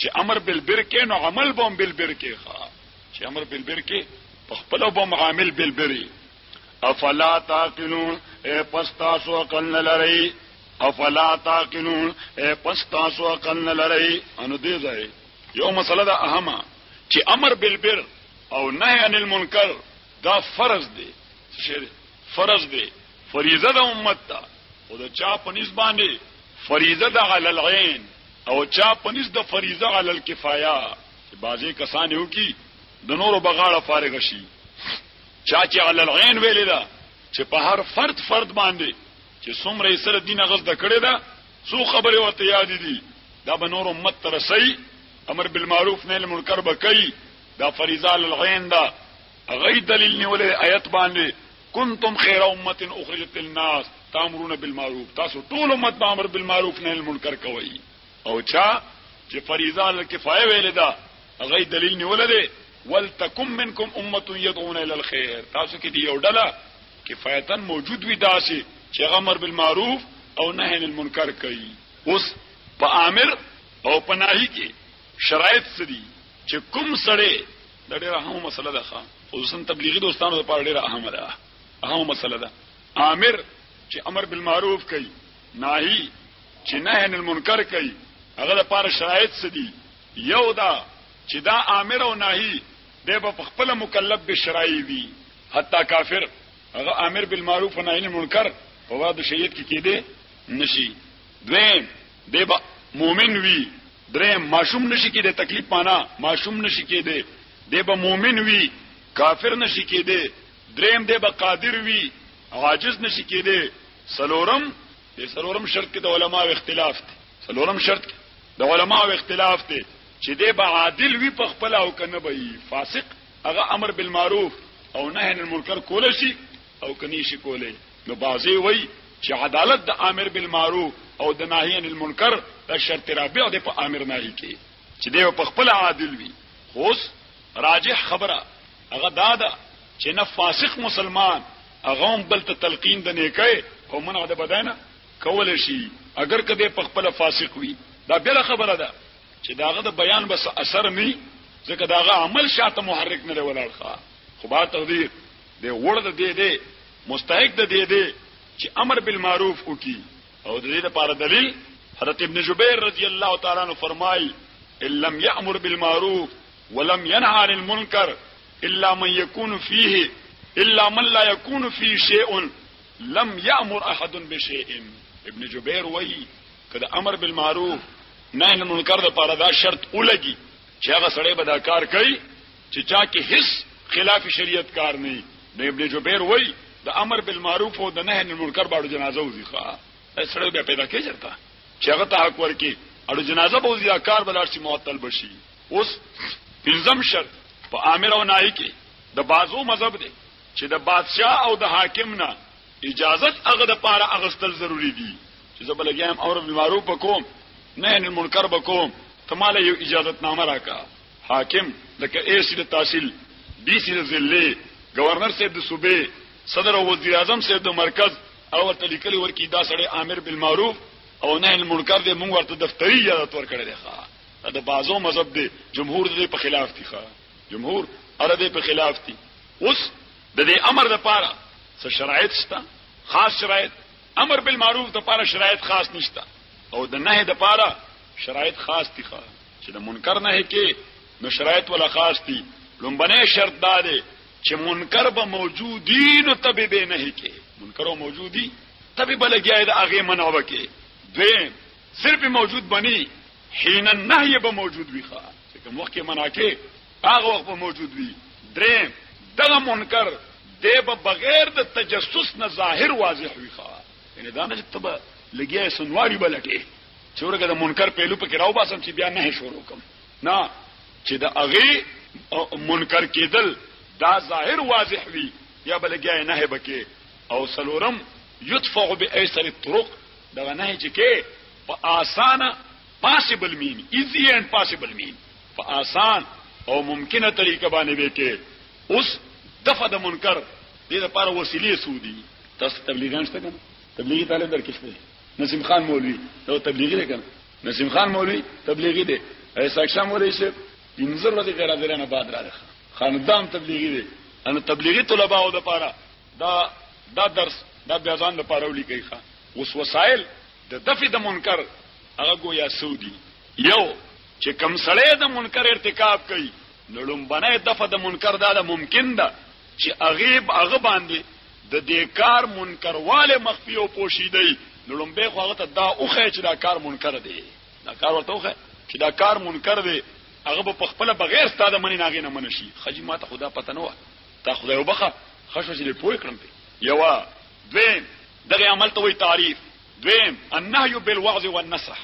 چې امر بالبر کې نو عمل بوم بالبر کې ښا چې امر بالبر کې په خپل بوم عامل بالبري افلا تعقلون اے پستا سو عقل نه لري افلا تعقلون اے پستا سو عقل نه لري انو دې ځای یو مسله ده اهمه چې امر بالبر او نهي عن المنکر دا فرض دی څه شي فرض دی فریضه د امت ده او د چا په نس باندې فریضه د علی العين او چا په نس د فریضه علی الكفايه چې بعضی کسان یو کی د نورو بغاړه فارغ شي چا چې علی العين ویل ده چې په هر فرد فرد باندې چې څومره یې سره دین غز د کړی ده څو خبره ورته یاد دي دا به نور امت ترسي امر بالمعروف نهي المنکر به کوي دا فریضه علی العين ده هغه یې دلیل نیولی آیت باندې کنتم خیر امت اخرجت للناس تامرون بالمعروف تاسو ټول امت به امر بالمعروف نهی المنکر کوئ او چا چې فریضه الکفایه ویلې ده هغه دلیل نیولی دی ولتکم منکم امه يدعون الى الخير تاسو کې دی یو ډله کفایتا موجود وي داسې چې امر بالمعروف او نهی عن المنکر کوي اوس په امر او په نهی کې شرایط سړي چې کوم سړی دا ډیره اهمه مسله ده خصوصا تبلیغي دوستانو لپاره ډیره اهمه ده اهمه مسله ده امر چې امر بالمعروف کوي ناهي چې نهي عن المنکر کوي هغه لپاره شرایط څه دي یو دا چې دا امر او ناهي د په خپل مکلف به شرایي وي حتی کافر هغه امر بالمعروف نهي عن المنکر په واد شریعت کې کېده نشي دویم دی به مؤمن وي دریم ماشوم نشي کېدی تکلیف معنا ماشوم نشي کېدی دی به مؤمن وي کافر نشي کېدی دریم دی به قادر وي عاجز نشي کېدی سلورم د سلورم شرط کې د علماو اختلاف دی سلورم شرط کې د علماو اختلاف دی چې دی به عادل وي په خپل او کنه به فاسق هغه امر بالمعروف او نهي عن المنکر کول شي او که نشي کولی نو بعضې وایي چې عدالت د آمر بالمعروف او د ناهی عن المنکر د شرط رابع دی په آمر ناهی کې چې دی په خپل عادل وي خوس راجح خبره هغه دا ده چې نه فاسق مسلمان هغه هم بل ته تلقین د نیکه او منع د بدنه کول شي اگر کده په خپل فاسق وي دا بل خبره ده چې داغه د بیان بس اثر نه ځکه داغه عمل شاته محرک نه ولاړ ښه خو با تقدیر د وړ د دې دی مستحق د دې دی چې امر بالمعروف وکي او د دې لپاره دلیل حضرت ابن جبیر رضی الله تعالی عنہ فرمایي ان لم یامر بالمعروف ولم ينهى عن المنکر الا من يكون فيه الا من لا يكون فيه شيء لم يامر احد بشيء ابن جبیر وایي کله امر بالمعروف نهي عن المنکر لپاره دا شرط ولګي چې هغه سړی به دا کار کوي چې چا کې هیڅ خلاف شریعت کار نه نو ابن جبیر وای د امر بالمعروف او د نهی عن المنکر باندې جنازه وځي ښا سره بیا پیدا کې چرته چې هغه ته حق ورکي او جنازه به وځي کار بلار شي معطل بشي اوس پنځم شرط په امر او نهی کې د بازو مذهب دی چې د بادشاه او د حاکم نه اجازت هغه د پاره اغستل ضروری دي چې زه بلګیام امر بالمعروف وکوم نه نه منکر وکوم ته مال یو اجازت نامه راکا حاکم لکه اې سي د تحصیل، بي سي د ضلعې، ګورنر صاحب د صوبې، صدر او وزیراعظم صاحب د مرکز هغه ورته لیکلي ورکړي دا سړی آمر بالمعروف او نهی المنکر دی موږ ورته دفتري اجازه ورکړې ده ښه دا د بازو مذهب دی جمهور دې په خلاف دي ښه جمهور اره دې په خلاف دي اوس د دې امر لپاره څه شرایط شته خاص شرایط امر بالمعروف لپاره شرایط خاص نشته او د نهي لپاره شرایط خاص دي ښه چې د منکر نه کې نو شرایط ولا خاص دي لومبنه شرط دا دی چې منکر به موجودی نو تبه به نه کې منکر او موجودی تبه به لګیای دا هغه منع وکي دوی صرف موجود بني حين النهي به موجود وي ښا چې کوم وخت کې منع کې هغه وخت به موجود وي درې دغه منکر دی به بغیر د تجسس نه ظاهر واضح وي ښا یعنی دا نه چې تبه لګیای سنواری بلټي چې ورګه د منکر پهلو پکې راو باسم چې بیا نه شروع کوم نه چې د هغه منکر کېدل دا ظاهر واضح وي یا بلګیا نه بکې او سلورم يدفع بايسر الطرق دا نه چې کې په اسانه پاسبل مين ایزی اند پاسبل مين په آسان او ممکنه طریقه باندې به کې اوس دفع د منکر دې لپاره وسیلې سودي تاسو تبلیغان شته کنه تبلیغي طالب درکښته نسیم خان مولوی دا تبلیغی دی کنه نسیم خان مولوی تبلیغی دی ایساک شاه مولوی شه پنځه ورځې غیر حاضرانه بعد راغله خاندان تبلیغی دی ان تبلیغی طلباو د پاره دا دا درس دا بیا ځان د پاره ولیکي ښا اوس وسایل د دفع د منکر هغه گویا سودی یو چې کم سړی د منکر ارتکاب کوي نو لومبنه دفع د منکر دا, دا ممکن ده چې هغې په هغه باندې د دې کار منکروالی مخفي او پوشیدی نو لومبی خو هغه ته دا وښیه چې دا کار منکر دی دا کار ورته وښیه چې دا کار منکر دی هغه به په خپل بغیر ستاده منی ناغې نه منشي خجی ما ته خدا پته نه و تا خدای وبخه خشو چې پوه کړم په یوا دویم دغه عمل ته وی تعریف دویم النهي بالوعظ والنصح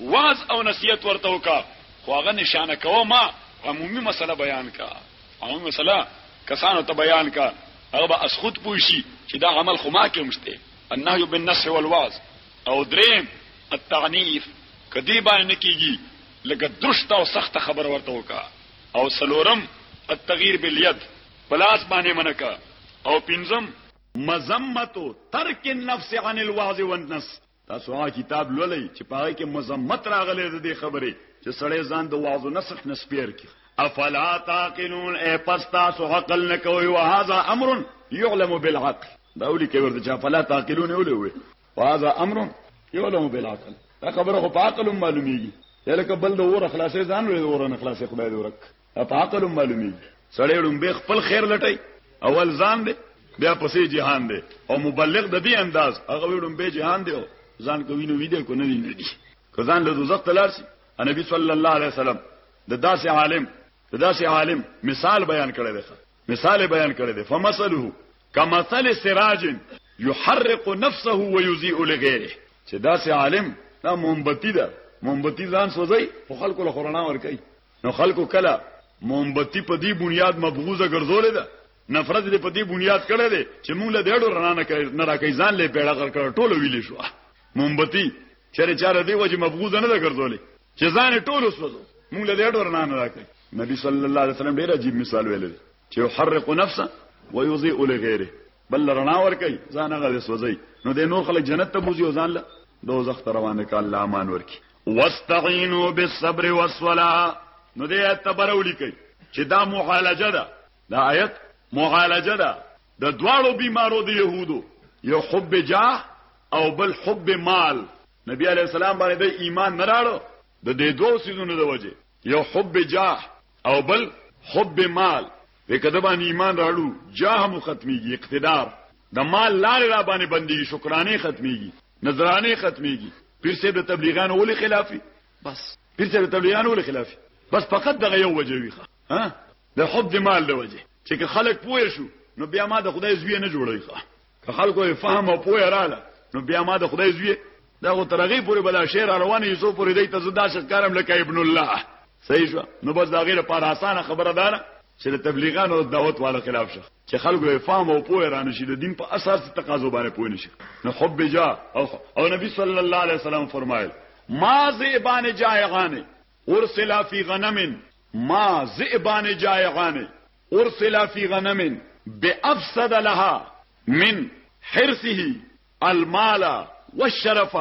وعظ او نصیحت ورته وکا خو هغه نشانه کوه ما عمومي مسله بیان کا عامه مسله کسانو ته بیان کا هغه به اس خود پوه شي چې دا عمل خو ما کې هم شته النهي بالنصح والوعظ او دریم التعنیف که دې باندې نه کېږي لکه درسته او سخته خبره ورته وکا او څلورم التغییر بالید په لاس باندې منع کا او پنځم مذمت ترک النفس عن الوعظ والنص تاسو هغه کتاب لولئ چې پاره کې مذمت راغلی د دې خبرې چې سړی ځان د واعظ نصح نسپیر کی افلا تعقلون اي پس تاسو عقل نه کوي وهذا امر يعلم بالعقل دا ولي کې ورته چې افلا تعقلون ولي وي وهذا امر يعلم بالعقل دا خبره خو په عقل معلومیږي یلکه بل د اور خلاصې ځان له اور نه خلاصې خدای دې ورک په عقل هم معلومیږي سړی ړومبه خپل خیر لټای اول ځان دی بیا پسې جهان دی او مبلغ د دې انداز هغه ړومبه جهان دی ځان کوي نو ویده کو نه دی نه دی کزان له دوزخ تلارسي نبی صلی الله علیه وسلم د داسې عالم د داسې عالم مثال بیان کړی دی مثال بیان کړی دی فمثله کمثل سراج يحرق نفسه ويضيء لغيره چې داسې عالم دا مومبتی ده مومبتی ځان سوځي خو خلکو له خورنا ور کوي نو خلکو کله مومبتي په دې بنیاد مبغوزه ګرځولې ده نفرت دې په دې بنیاد کړی دی چې مونږ له دېړو رڼا نه کوي نه راکې ځان له پیړه غر کړ ټولو ویلې شو مومبتی چیرې چاره دی وجه مبغوز نه ده ګرځولې چې ځان ټولو سوځو مونږ له دېړو رڼا نه راکې نبی صلی الله علیه وسلم ډیر عجیب مثال ویل چې حرق نفسه ويضيء لغیره بل له رڼا ورکوي ځان هغه ځای سوځوي نو دی نور خلک جنت ته بوځي او ځان له دوزخ ته روان دی که الله امان ورکړي واستعینوا بالصبر والصلاه نو دې آیت ته بره ولیکئ چې دا معالجه ده دا آیت معالجه ده د دواړو بیمارو د يهودو یو حب جاه او بل حب مال نبی علی السلام باندې د ایمان نه راړو د دې دوه سيزونو د وجه یو حب جاه او بل حب مال وې کده باندې ایمان راړو جاه مو ختميږي اقتدار د مال لار را باندې بندي شکرانه ختميږي نظرانه ختميږي پیر صاحب د تبلیغانو ولې خلافي بس پیر صاحب د تبلیغانو ولې خلافي بس فقط دغه یو وجه وی ها د حب د مال د وجه چې خلک پوه شو نو بیا ما د خدای زوی نه جوړوي که خلکو یې فهم او پوهه رااله نو بیا ما د خدای زوی دا غو ترغی پورې بلا شعر روان یوسف پورې دی ته زدا شکارم لکه ابن الله صحیح شو نو بس دا غیر پر اسانه خبره ده چې د تبلیغانو او دعوت والو خلاف شو چې خلکو یې فهم او پوهه رانه شي د دین په اساس تقاضو باندې پوه نشي نو حب جا او, او نبی صلی الله علیه وسلم فرمایل ما ذئبان جائعان ارسل فی غنم ما ذئبان جائعان ارسل فی غنم بافسد لها من حرسه المال والشرف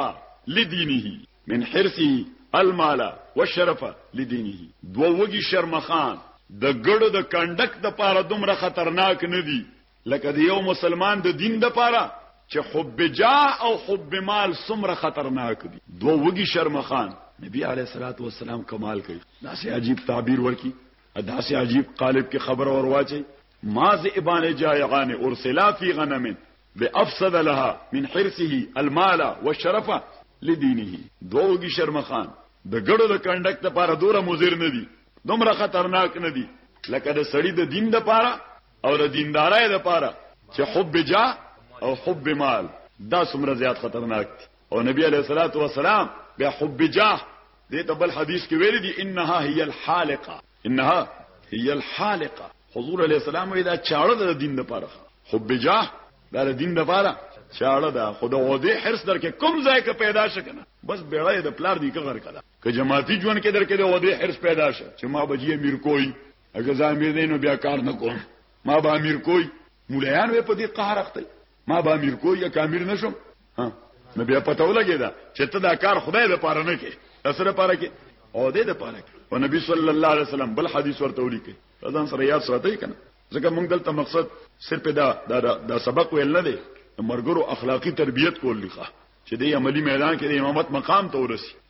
لدینه من حرسه المال والشرف لدینه دو وګي شرمخان د ګړو د کندک د پاره دومره خطرناک نه دی لکه د یو مسلمان د دین د پاره چې حب جاه او حب مال سمره خطرناک دي دوه وګي شرمخان نبی علیه الصلاۃ والسلام کمال کوي دا سي عجیب تعبیر ورکی داسې عجیب قالب کې خبر اور واچي ما ذئبان جائعان ارسلا فی غنم بافسد لها من حرسه المال والشرف لدینه دوږي شرمخان د ګړو د کنډک لپاره دوره مزیر نه دي دومره خطرناک نه دي لکه د سړی د دین د پاره او د دیندارای د پاره چې حب جا او حب مال دا څومره زیات خطرناک دي او نبی علیہ الصلوۃ والسلام بیا حب جاه دې ته بل حدیث کې ویل دي انها هي الحالقه انها هي الحالقه حضور علیہ السلام دا چاړه د دین لپاره حب جاه دا د دین لپاره چاړه دا خود او دې حرس درکې کوم ځای کې پیدا شکنه بس بیړې د پلار دی کغر کړه که جماعتي ژوند کې درکې د او دې حرس پیدا شه چې ما بجې امیر کوئی اګه ځا امیر دینو بیا کار نه کوم ما به امیر کوئی مولایان په دې قهر اخته ما به امیر کو یا کامیر نشم ها نو بیا پته ولګی دا چې ته دا کار خدای لپاره نه کې اصل لپاره کې او دې لپاره کې او نبی صلی الله علیه وسلم بل حدیث ورته ولیکي ځان سره یاد ساتي کنه ځکه موږ دلته مقصد صرف دا دا, دا سبق ویل نه دی مرګرو اخلاقی تربیت کول لخوا چې د عملی میدان کې د امامت مقام ته ورسی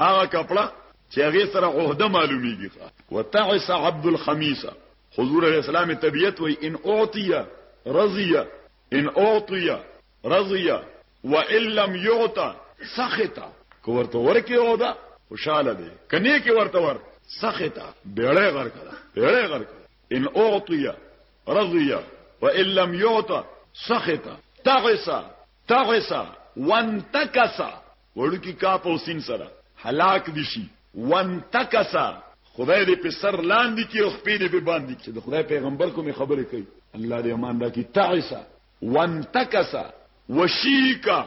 هغه کپړه چې هغه سره عهده معلومیږي وتعس عبد الخميس حضور علیہ السلام طبیعت وی ان اعطیه رضیه ان اعطیه رضیه وان لم يعطى سخط کوورته ورکی او دا خوشاله دی کني کې ورته ور سخط بیړې غر کړه بیړې غر کړه ان اعطیه رضیه وان لم يعطى سخط تعس تعس وانتكس وړوکی کاپ او سین سره هلاک دي شي وانتکسا خدای دې په سر لاندې کې او خپې دې په باندې کې د خدای پیغمبر کومې خبرې کوي الله دې امان راکړي تعسا وانتکسا وشیکا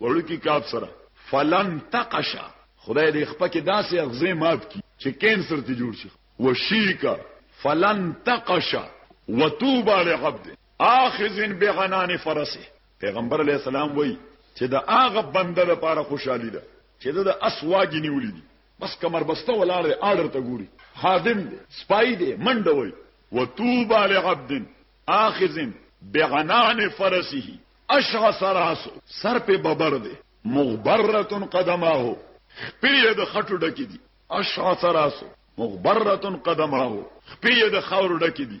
وړوکی کاپ سره فلن تقشا خدای دې خپکه داسې اغزه مات کی چې کینسر ته جوړ شي وشیکا فلن تقشا وتوب علی عبد اخذ بغنان فرسه پیغمبر علیه السلام وایي چې د هغه بنده لپاره خوشحالي ده چې د اس واګي نیولې دي بس کمر بسته ولاړ دی آرډر ته ګوري خادم دی سپای دی منډه وای وتوب علی عبد اخذ بعنان فرسه اشعث راسو سر په ببر دی مغبره قدمه خپل د خټو ډکی دي اشعث راسو مغبره قدمه خپل د خاور ډکی دي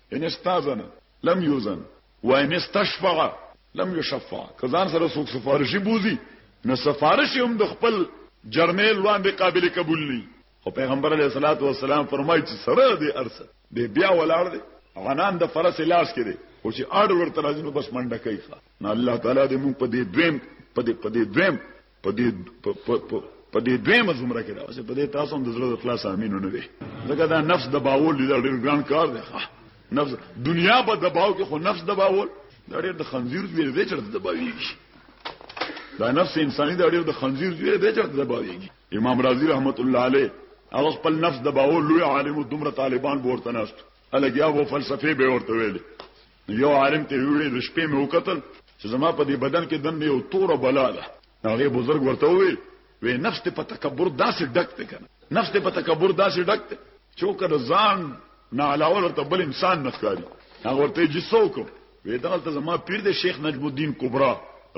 ان استاذن لم یوزن و ان استشفع لم یشفع که ځان سره څوک سفارشي بوزي نو سفارش هم د خپل جرنیل وړاندې قابل قبول نه او پیغمبر علیه الصلاۃ والسلام فرمایي چې سره دې ارسه دې بیا ولاړ دې غنان د فرس لاس کې دې او چې اړ ورته راځي نو بس منډه کوي نو الله تعالی دې مونږ په دې دویم په دې په دې دویم په دې په دې دویمه زمره کې راځي په دې تاسو هم د زړه د خلاص امین نه وي ځکه دا نفس دباول دی ډېر ګران کار دی نفس دنیا په دباو کې خو نفس دباول دا ډېر د خنزیر دی دې چرته دباویږي دا نفس انساني دا ډېر د خنزیر دی دې چرته دباویږي امام رازی رحمت الله علیه هغه خپل نفس دباول لوی عالم دومره طالبان ورته ناست الګیا وو فلسفه به ورته ویلي یو عالم ته ویړې د شپې مې وکتل چې زما په دې بدن کې دنه یو تور بلا ده هغه بزرګ ورته وی وی نفس ته په تکبر داسې ډک ته کنه نفس ته په تکبر داسې ډک ته چوکه د ځان نه علاوه ورته بل انسان نه ښکاري هغه ورته جسو کو وی دا ته زما پیر د شیخ نجم الدین کبرا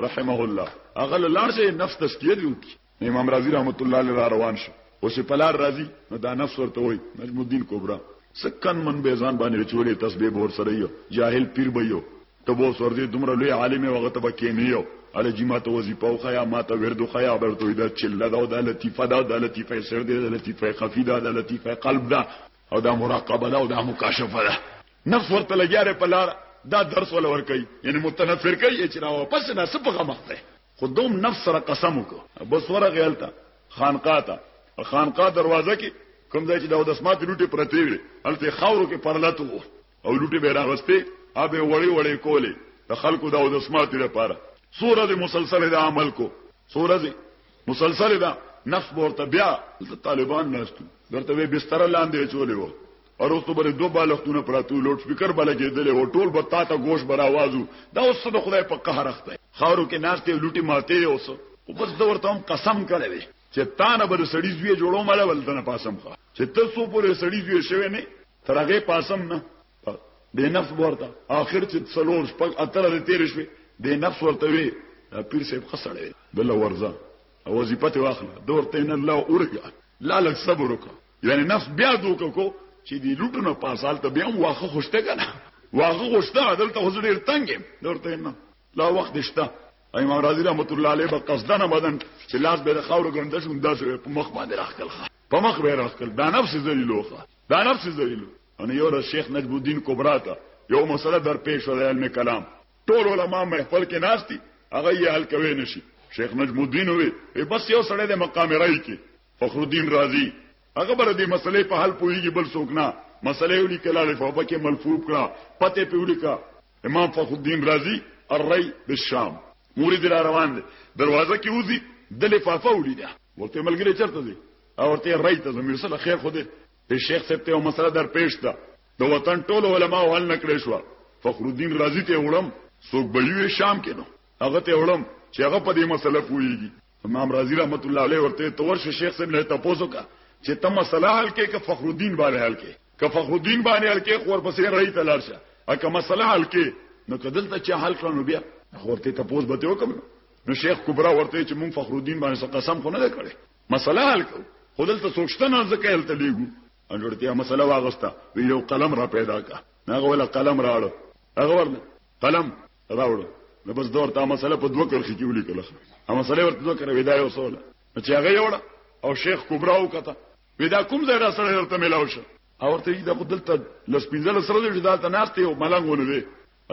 رحمه الله هغه لاړ شي نفس تسکیه دی وکړي امام رازی رحمت الله علیه را روان شو او چې پلار رازی نو دا نفس ورته وای نجم الدین کبرا سکن من به ځان باندې چولې تسبیح ور سره یو جاهل پیر به یو ته به سر دې دومره لوی عالم وغه ته کې نه یو ال جما ته وظیفه او خیا ما ته ورد خیا برته دا چله دا د لطیفه دا د لطیفه سر دې د لطیفه خفی دا د لطیفه قلب دا او دا مراقبه دا او دا مکاشفه دا نفس ورته لګیاره پلار دا درس ول ور کوي یعنی متنفر کوي چې راو پس نه سپغه مخته خو دوم نفس سره قسم وکړ بس ورغی هلته خانقاه ته خانقاه دروازه کې کوم ځای چې د اودس مات لوټې پرتې وي هلته خاورو کې پرلت وو او لوټې به راغستې ابه وړې وړې کولې د خلکو د اودس مات لپاره سوره د مسلسل د عمل کو سوره د مسلسل دا نفس ورته بیا د طالبان نهستو درته به بستر لاندې چولې وو وروسته به دوه بالښتونه پراته وي لوډ سپیکر به لګېدلی و ټول به تا ته ګوش به راواز وو دا اوس څه د خدای په قهر اخته خاورو کې ناست یې لوټې ماتې یې اوس خو بس ده ورته هم قسم کړی دی چې تا نه به د سړي زوی جوړوم هله به دلته نه پاسم ښه چې تر څو پورې سړي زوی شوی نه تر هغې پاسم نه بې نفس به ورته آخر چې څلور شپږ اتره دې تېرې شوې بې نفس ورته وي دا پیر صاحب ښه سړی دی دله ورځه او وظیفه ترې واخله ده ورته نه الله ورګه لا لږ صبر وکړه یعنی نفس بیا دوکه کو چې دی لوټو نه پاسال ته بیا واخه خوشته کنه واخه خوشته دلته اوس ډیر تنګ درته نه لا وخت شته امام رازی رحمت الله علیه په قصدنه بدن چې لاس به خاور ګنده شو دا سره په مخ باندې راخل په مخ به راخل دا نفس ذلیلوخه دا نفس ذلیلو ان یو را شیخ نجم الدین کبرا ته یو مسله در پیښ ول علم کلام ټول علما محفل کې ناشتي هغه یې حل کوي نشي شیخ نجم الدین وی بس یو سړی د مقام رای کې فخر الدین رازی هغه بر دې مسلې په حل پوهیږي بل څوک نه مسلې ولي کلا لفافه کې ملفوف کړه پته په ولیکا امام فخر الدین رازی الري بالشام مورید را روان دي دروازه کې وځي د لفافه ولیدا ورته ملګری چرته دي او ورته رای ته زمير سره خیر خو دې شیخ صاحب ته مسله در پیش ده د وطن ټول علما حل نکړې شو فخر الدین رازی ته وړم څوک به یې شام کې نو هغه ته وړم چې هغه په دې مسله پوهیږي امام رازی رحمت الله علیه ورته ته ورشه شیخ صاحب نه تاسو کا چې ته مسله حل کې ک فخر الدین باندې حل کې ک فخر الدین باندې حل کې خور پسې رہی تلار شه اګه مسله حل کې نو کدل ته چې حل کړو بیا خورته ته پوس بته وکم نو شیخ کبرا ورته چې مون فخر الدین باندې قسم خو نه کړي مسله حل کو خودل ته سوچته نه ځکه هل ته لیګو انورته مسله واغستا وی یو قلم را پیدا کا هغه ولا قلم راړو هغه ورنه قلم راوړ نو بس دور ته مسله په دوه کرښې کې ولیکل ښه مسله ورته دوه کرښې ودا یو سوال چې هغه یوړ او شیخ کبرا وکته ودا کوم ځای را سره ورته ملاو شه او ورته دا خو دلته لس پنځل سره دې دالته ناشته او ملنګ ونه دی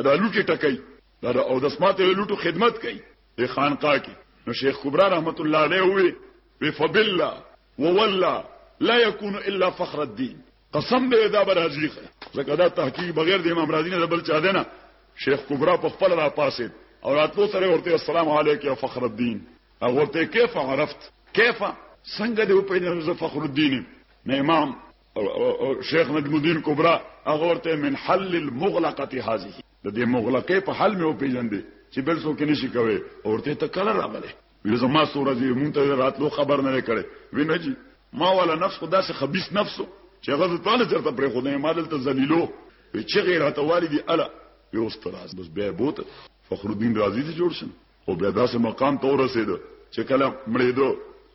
دا لوټي ټکای دا او د سماته لوټو خدمت کوي د خانقاه کې نو شیخ کبرا رحمت الله علیه وی وی فبالله ووالله لا يكون الا فخر الدين قسم به دا برازي ځکه دا تحقیق بغیر د امام رازي نه بل چا دی نه شیخ کبرا په خپل را پاسې او راتلو سره ورته السلام علیک یا فخر الدین او ورته کیف عرفت کیف څنګه دی په دې زه فخر الدین نه امام او شیخ نجم الدین کبرا هغه ورته من حل المغلقه هذه د دې مغلقه په حل مې او پیجن دي چې بل څوک نشي کوي ورته ته کله راغله وی زما څو ورځې وی مونږ ته راتلو خبر نه کړي وی نه جی ما والا نفس خدا سه خبيث نفسو چې هغه تعالی چرته پرې خو نه مال ته ذلیلو وی چې غیر هته والدي الا وی استاد بس به بوت فخر الدین رازی دې جوړ شن او به داسې مقام ته ورسېدو چې کله مړېدو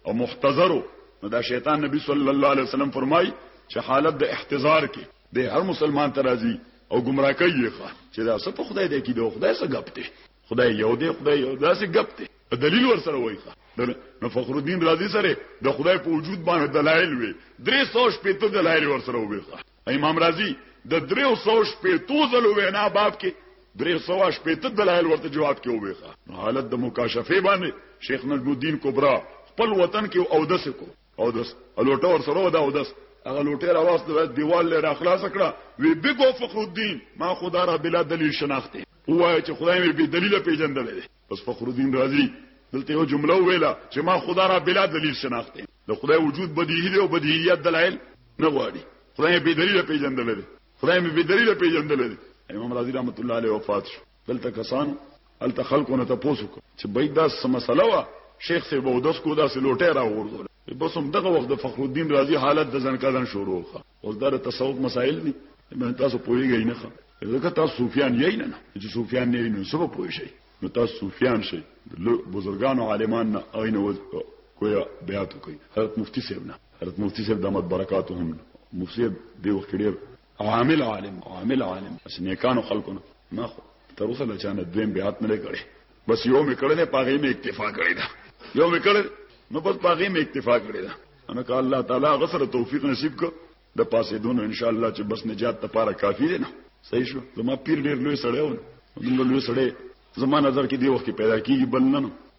او محتضرو نو دا شیطان نبی صلی الله علیه وسلم فرمای چې حالت د احتضار کې د هر مسلمان ترازی او گمراه کوي ښه چې دا څه په خدای دی کې د خدای څخه غپته خدای یو دی خدای یو داسې غپ دی په دلیل ور سره وای نو فخر الدین رازی سره د خدای په وجود باندې دلایل وي 300 شپې ته دلایل ور سره وي امام رازی د 300 شپې تو زلو وینا باب کې درې سوا شپې ته دلایل ورته جواب کې وویخه نو حالت د مکاشفه باندې شیخ نجم الدین کبرا خپل وطن کې او دس کو اودس الوټه ور سره ودا اودس هغه لوټه را واست دیوال له را خلاص کړه وی بګو فخر الدین ما خدا را بلا دلیل شناخته وای چې خدای مې به دلیل پیژندل دي پس فخر الدین راضی دلته یو جمله ویلا چې ما خدا را بلا دلیل شناخته د خدای وجود بدیهی دی او بدیهیت دلایل نه غواړي خدای به دلیل پیژندل دي خدای مې به دلیل پیژندل دي امام رازی رحمت الله علیه وفات شو دلته کسان الته خلکو نه تاسو وکړه چې بای دا څه مسله وا شیخ سی به داس کو داسې لوټه را وردل بس هم دغه وخت د فخر الدین رازی حالت د ځن کدن شروع وکړه اوس دا تصوف مسائل دي من تاسو پوهیږئ نه ښه ځکه تاسو صوفیان یې نه چې صوفیان نه نو سبا پوه شئ نو تاسو صوفیان شئ بزرګان او عالمان نه عین وځ کوی بیا ته کوي حضرت مفتی صاحب نه حضرت مفتی صاحب د امت برکاتهم مفتی دی وخت ډیر او عامل عالم او عامل عالم بس نیکانو خلقونه ما خو تر اوسه لا چانه دویم بیات نه کړي بس یو مې کړل پاغې مې اکتفا کړی دا یو مې کړل نو بس پاغې مې اکتفا کړی دا انا که الله تعالی غسر توفیق نصیب کو د پاسې دونو ان شاء الله چې بس نجات لپاره کافی دی نه صحیح شو زما پیر ډیر لوی سړی و نو لوی سړی زما نظر کې دی وخت پیدا کیږي بل نه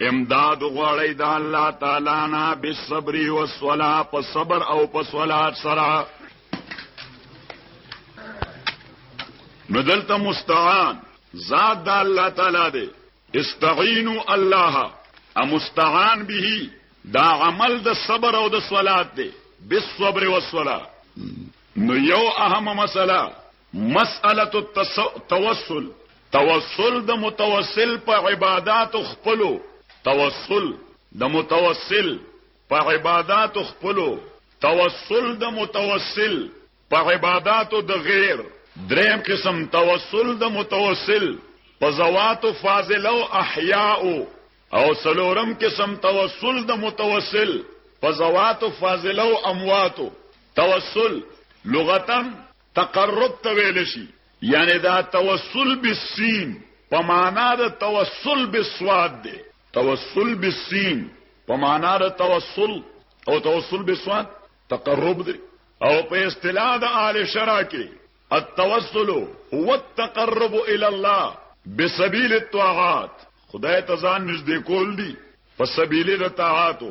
امداد غواړی د الله تعالی نه بالصبر والصلاه په صبر او په صلات سره ندلته مستعان ذات د الله تعالی دی استعینوا الله امستعان به دا عمل د صبر او د صلات دی بالصبر والصلاه نو یو اهم مسله مسألة التوسل، توسل د متوسل په عباداتو خپلو، توسل د متوسل په عباداتو خپلو، توسل د متوسل په عباداتو د غیر، دریم قسم توسل د متوسل په ذواتو فاضله او احیاءو او څلورم قسم توسل د متوسل په ذواتو فاضله او امواتو، توسل لغتاً. تقرب ته ویل شي یعنی دا توسل بالسین په معنا د توسل بالسواد دی توسل بالسین په معنا د توسل او توسل بالسواد تقرب دی او په اصطلاح د آل شرع کې التوسل هو التقرب الى الله بسبيل الطاعات خدای ته ځان نږدې کول دي په سبيل د طاعاتو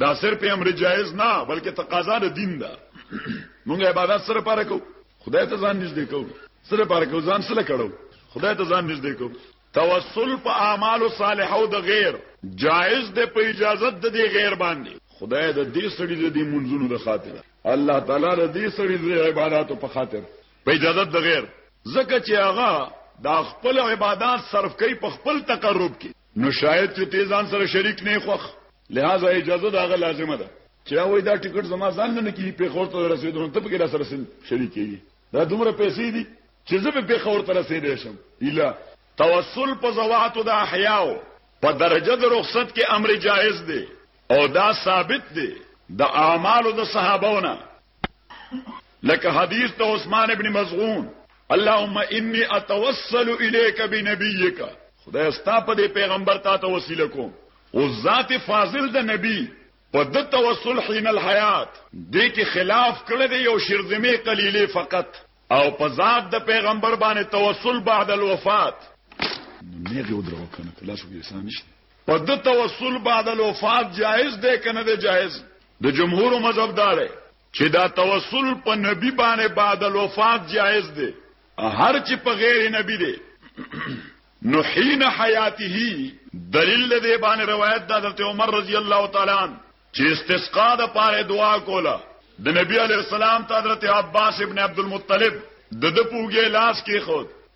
دا صرف امر جائز نه بلکې تقاضا د دین ده مونږه عبادت سره پاره کو خدای ته ځان نږدې کو سره پاره کو ځان سره کړو خدای ته ځان نږدې کو توسل په اعمال صالحو د غیر جائز ده په اجازه د دې غیر باندې خدای د دې سړي د دې منځونو د خاطر الله تعالی د دې سړي د عبادتو په خاطر په اجازه د غیر زکه چې هغه دا خپل عبادت صرف کوي په خپل تقرب کې نو شاید چې ته ځان سره شریک نه خوخ لہذا اجازه دا غل لازمه ده چې وای دا ټیکټ زما ځان نه کی په خور ته رسیدون ته پکې را سره شریکې دا دومره پیسې دي چې زه په خور ته رسیدې شم اله توسل په زوات د احیاو په درجه د رخصت کې امر جائز دی او دا ثابت دی د اعمالو د صحابهونه لکه حدیث د عثمان ابن مزعون اللهم انی اتوسل الیک بنبیک خدای استا په دې پیغمبر ته توسل کوم او ذات فاضل د نبی په د توسل حين الحیات دې کې خلاف کړی دی یو شرذمه قلیله فقط او په ذات د پیغمبر باندې توسل بعد الوفات نه دی ودرو کنه لاس یې سانشته په ده توسل بعد الوفات جائز دی کنه دی جائز د جمهور مذهب دا دی چې دا توسل په نبی باندې بعد الوفات جائز دی هر چې په غیر نبی دی نو حين حياته دلیل دې باندې روایت د حضرت عمر رضی الله تعالی عنہ چې استسقا د پاره دعا کوله د نبی علی السلام ته حضرت عباس ابن عبد المطلب د د پوګې لاس کې خود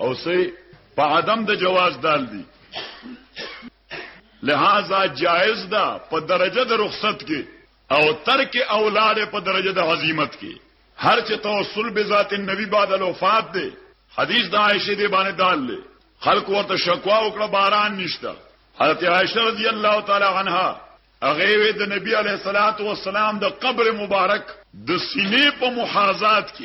او سه په عدم د جواز دال دي لہذا جائز ده په درجه د رخصت کې او ترک اولاد په درجه د عظمت کې هر چې توسل به ذات النبي بعد الوفات ده حدیث د عائشه دی باندې دال له خلق ورته شکوا وکړه باران نشته حضرت عائشه رضی الله تعالی عنها هغه د نبی علیه الصلاۃ والسلام د قبر مبارک د سینې په محاذات کې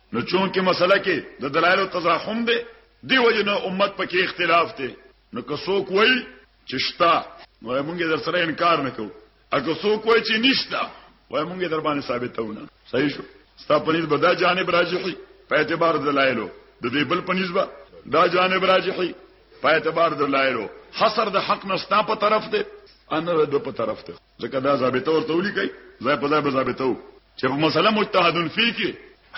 نو چون کې مسله کې د دلایل او تزاحم دی دی وجنه امت پکې اختلاف دی نو که څوک وایي چې شتا نو موږ در سره انکار نکو اګه څوک وایي چې نشتا وای موږ در باندې ثابتونه صحیح شو ستا پنځ به دا جانب راجحي په اعتبار دلایلو د دې بل پنځ به دا جانب راجحي په اعتبار دلایلو حصر د حق نستا په طرف دی ان د په طرف دی ځکه دا ضابطه ورته ولیکئ ځای په ځای به ضابطه و چې په مسله مجتهد فی کې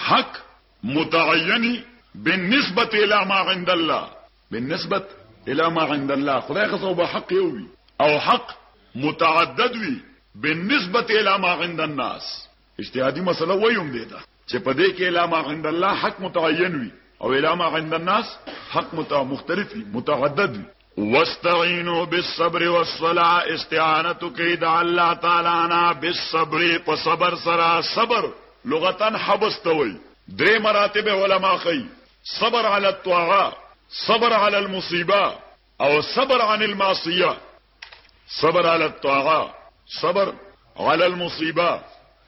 حق متعینی بالنسبه الی ما عند الله بالنسبه الی ما عند الله خدای خو به حق یو وي او حق متعدد وي بالنسبه الی ما عند الناس اجتهادي مسله ويوم دی دا چې په دې کې علامه عند الله حق متعین وي او علامه عند الناس حق متا مختلف وي متعدد وي واستعینوا بالصبر والصلاه استعانه کوي د الله تعالی نه بالصبر په صبر سره صبر لغتا حبس توي درې مراتب علما کوي صبر على الطاعه صبر على المصيبه او صبر عن المعصيه صبر علی الطاعه صبر علی المصیبه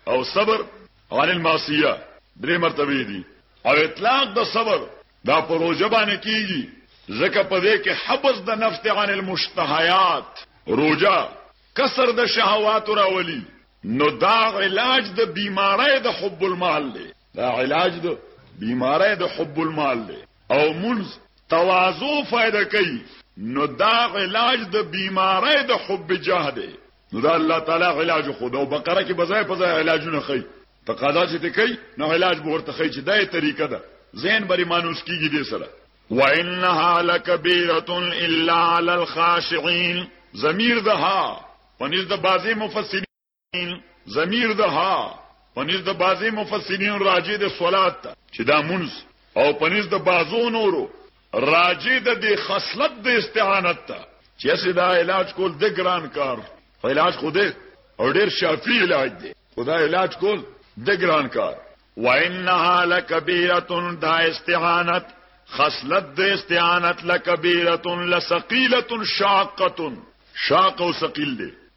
او صبر علی المعصیه درې مرتبه دي او اطلاق د صبر دا پروژه باندې کیږي ځکه په دې کې حبس د نفس عن المشتهیات روجا کسر د شهوات راولي نو دا علاج د بیماری د حب المال دی دا علاج د بیماری د حب المال دی او منز تواضع فائدہ کوي نو دا علاج د بیماری د حب جاه دی نو دا الله تعالی علاج خود او بقره کې بځای په ځای علاجونه خي تقاضا چې ته کوي نو علاج به ورته خي چې دا طریقه ده زین بری مانوس کیږي دې سره وانها لکبیره الا علی الخاشعين ضمیر ده پنځ د بازي مفسرین ضمیر د ها پنځ د بازي مفسرین راجی د صلات چې دا منز او پنځ د بازو نورو راجی د دې خصلت د استعانت ته چې سدا علاج کول د ګران کار علاج خو دې او ډیر شافی علاج دی خدا علاج کول د ګران کار وانها لکبیره دا استعانت خصلت د استعانت لکبیره لثقيله شاقه شاق او ثقيل دی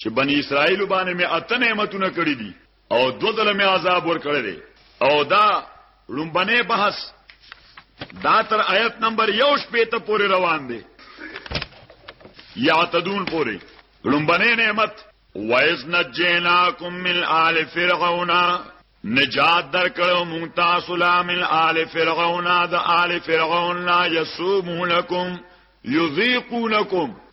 چې بنی اسرائیل باندې مې اته نعمتونه کړې دي او دو ځله مې عذاب ورکړې دي او دا لومبنه بحث دا تر آیت نمبر 1 شپې ته پورې روان دي یعتدون پورې لومبنه نعمت وَإِذْ نَجَّيْنَاكُمْ مِنْ آلِ فِرْعَوْنَ نجات درکړو مونږ تاسو لا من آل فرعون د آل فرعون لا یسومونکم یذیقونکم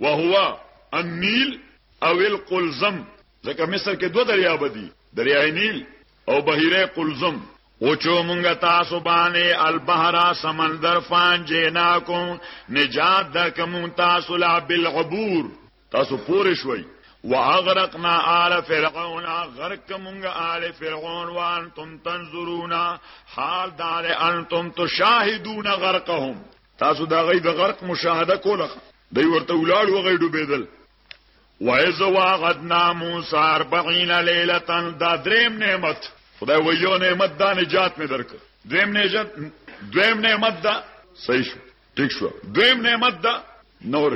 وهو النيل او القلزم ځکه مصر کې دوه دریاب دي دریای نیل او بحیره قلزم او چو مونږه تاسو باندې البحر سمندر فان جنا کو نجات درک مون تاسو لا بالعبور تاسو پوره شوي واغرقنا آل فرعون غرق مونږه آل فرعون وانتم تنظرون حال دار انتم تشاهدون غرقهم تاسو دا غي د غرق مشاهده کوله دی ورته ولاړ وغي ډوبېدل وایز واغدنا موسی 40 ليله دا دریم نعمت خدای و یو نعمت دا نجات می درک دریم نجات دریم نعمت دا صحیح شو ٹھیک شو دریم نعمت دا نور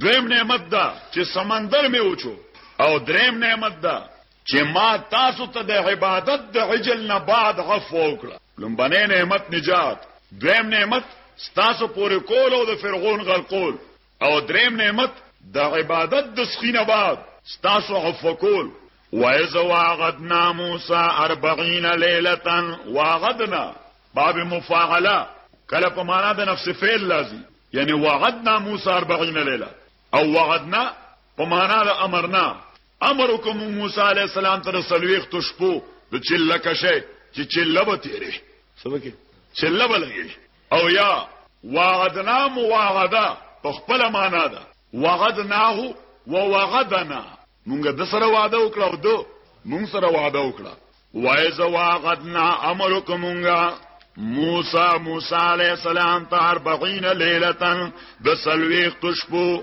دریم نعمت دا چې سمندر می اوچو او دریم نعمت دا چې ما تاسو ته د عبادت د عجل نه بعد عفو وکړه لومبنه نعمت نجات دویم نعمت ستاسو پورې کول او د فرعون غرقول او دریم نعمت د عبادت د سخینه بعد ستاسو عفو کول وایز واغدنا موسی 40 ليله واغدنا باب مفاعله کله په معنا د نفس فعل لازم یعنی وعدنا موسی 40 ليله او وعدنا په معنا د امرنا امر وکړ موږ موسی علیه السلام ته د څلوېښتو شپو د چله کشی چې چله به تېرې څه به کې چله به لګېږي او یا وعدنا مواعده په خپله معنا ده وعدناه ووعدنا مونږ د سره وعده وکړه او دو مونږ سره وعده وکړه وایز وعدنا امر کومونګه موسی موسی علیہ السلام ته 40 ليله د سلويخ تشبو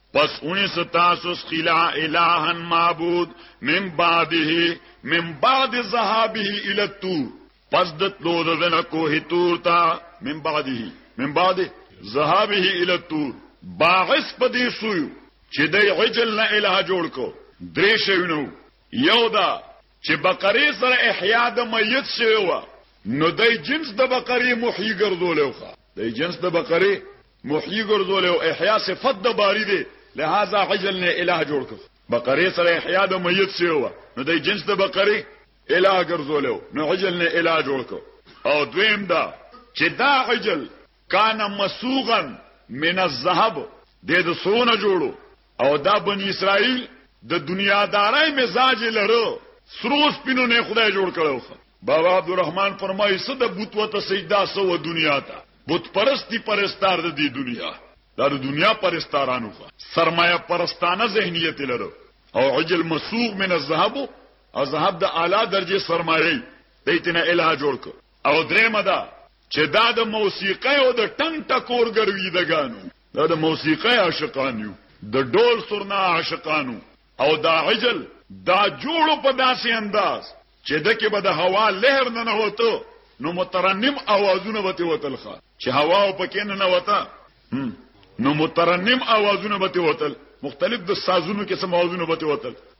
پس اونی ستاسو سخیلا الہن معبود من بعده من بعد ذهابه الى التور پس د تلو د دنه کوه تور تا من بعده من بعد ذهابه الى التور باعث پدې سویو چې د عجل نه الہ جوړ کو درې شوینو یو دا چې بقره سره احیا د میت شوی و نو د جنس د بقره محی ګرځولې وخه د جنس د بقره محیی ګرځول او احیا صفت د باری دی لہذا عجل نه الہ جوړ کړ بقره سره احیا د میت سی و نو د جنس د بقره الہ ګرځول نو عجل نه الہ جوړ کړ او دویم دا چې دا عجل کان مسوغا من الذهب د د سونه جوړو او دا بنی اسرائیل د دنیادارای مزاج لرو سرو سپینو نه خدای جوړ کړو بابا عبدالرحمن فرمایي صد بوت وت سجدا سو دنیا ته بت پرستی پرستار د دې دنیا دا د دنیا پرستارانو خو سرمایه پرستانه ذهنیت لرو او عجل مسوغ من الذهب او ذهب د اعلی درجه سرمایه دیتنه الها جوړ کو او درېمه دا چې دا د موسیقۍ او د ټنګ ټکور ګروي دګانو دا د موسیقۍ عاشقان یو د ډول سرنا عاشقانو او دا عجل دا جوړو په داسې انداز چې دکې به د هوا لهر نه نه وته نو مترنم اوازونه وته وتل ښه چې هوا او پکې نه نه وته نو مترنم اوازونه وته وتل مختلف د سازونو کې سم اوازونه وته وتل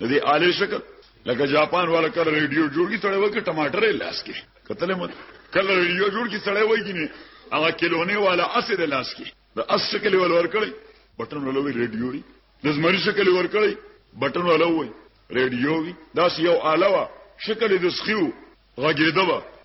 د دې آلې شکل لکه جاپان والا کله ریډیو جوړ کی سړی وکړي ټماټر یې لاس کې کتل مت کله ریډیو جوړ کی سړی وای کینه هغه کلونه والا اسې د لاس کې د اس شکل ول ور کړی بټن ولوي ریډیو وی د زمری شکل ور کړی بټن ولوي ریډیو وی دا یو آله وا شکل د سخیو غږیدو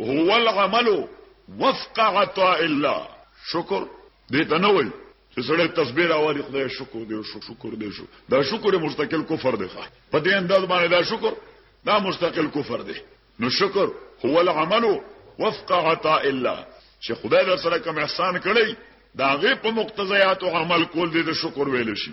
هو العمل وفق عطاء الله شکر دې ته نه وایي چې سړی تسبیح راوړي خدای شکر دې شو شکر دې شو دا شکر مستقل کفر دی په دې انداز باندې دا شکر دا مستقل کفر دی نو شکر هو العمل وفق عطاء الله چې خدای در سره کوم احسان کړی دا غي په مقتضیات او عمل کول دي د شکر ویل شي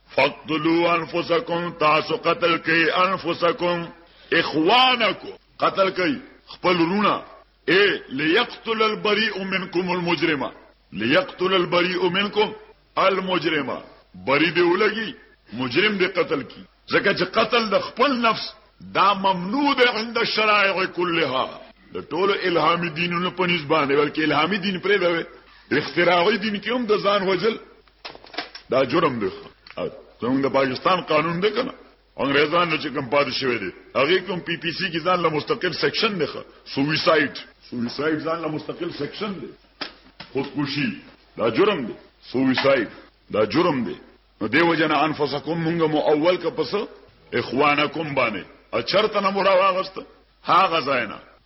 فقتلوا انفسکم تاسو قتل کوي انفسکم اخوانکم قتل کوي خپل رونا اے ليقتل البريء منکم المجرمه ليقتل البريء منکم المجرمه بری دی ولګي مجرم دی قتل کی ځکه چې قتل د خپل نفس دا ممنوع دی عند الشرائع كلها د ټولو الهامي دینونو په نسبت باندې ولکه الهامي دین پرې دی اختراعي دین کې هم د ځان وجل دا جرم دی زمونږ د پاکستان قانون دی کنه انګريزان چې کوم پاتې شوی دی هغه کوم پی پی سی کې ځان له مستقل سیکشن دی سویساید سویساید ځان له مستقل سیکشن دی خودکشي دا جرم دی سویساید دا جرم دی نو دیو جن انفسکم مونږ مو اول کا پس اخوانکم باندې اچرته نه مراغست ها غزاینا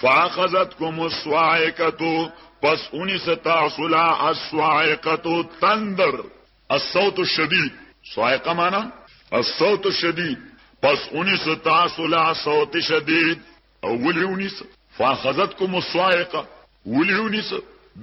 فاخذتكم الصاعقه پس اونی ستا سلا الصاعقه تندر الصوت الشديد صاعقه معنا الصوت الشديد پس اونی ستا سلا صوت شديد اولی اونی س فاخذتكم الصاعقه ولی اونی س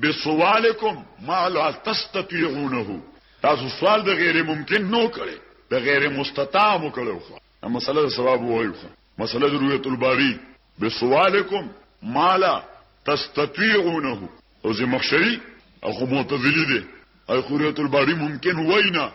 بسوالکم ما لا تستطيعونه تاسو سوال د غیر ممکن نو کړي د غیر مستطاع مو کړو خو مسله سبب وایو مسله د رویت الباری بسوالکم مالا تستطيعونه او زمخشری اخو معتزلی دی او رویت الباری ممکن وای نه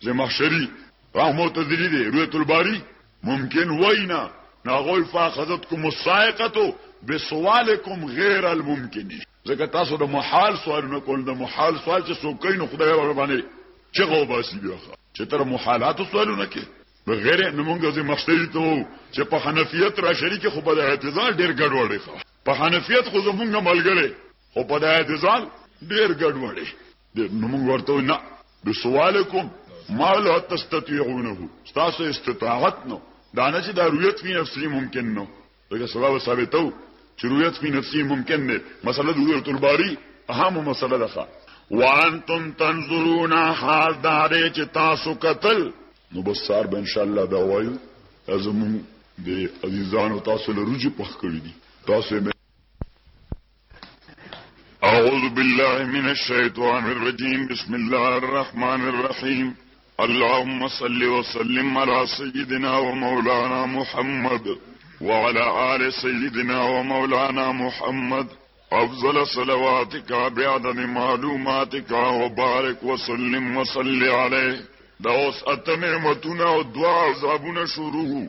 زمخشری او معتزلی دی رویت الباری ممکن وای نه ناغوی فاخذتکم السائقه بسوالکم غیر الممکن ځکه تاسو د محال سوال نه کول د محال سوال چې څوک کین خدای ور باندې چغه وباسي بیا چې تر محالات سوالونه کې بغیر نو موږ ځې مشتری ته وو چې په حنفیت را شریک خو په اعتزال ډیر ګډوډې ښه په حنفیت خو زمونږ ملګری خو په اعتزال ډیر ګډوډې نو موږ ورته نه د سوال کوم ما لا تستطيعونه تاسو استطاعت نو دا نه چې دا رؤیت فی نفسه ممکن نو دغه سره ثابتو چې رؤیت فی نفسی ممکن نه مسله رؤیت الباری اهم مسله ده وانتم تنظرون حال دارې چې تاسو قتل نو بس سار به ان شاء الله دا وایو زمون د عزیزانو تاسو له روجي پخ کړی دي تاسو أعوذ بالله من الشيطان الرجيم بسم الله الرحمن الرحيم اللهم صل وسلم على سيدنا ومولانا محمد وعلى آل سيدنا ومولانا محمد أفضل صلواتك بعدد معلوماتك وبارك وسلم وصل عليه دوس اطن ودعا عذابنا شروه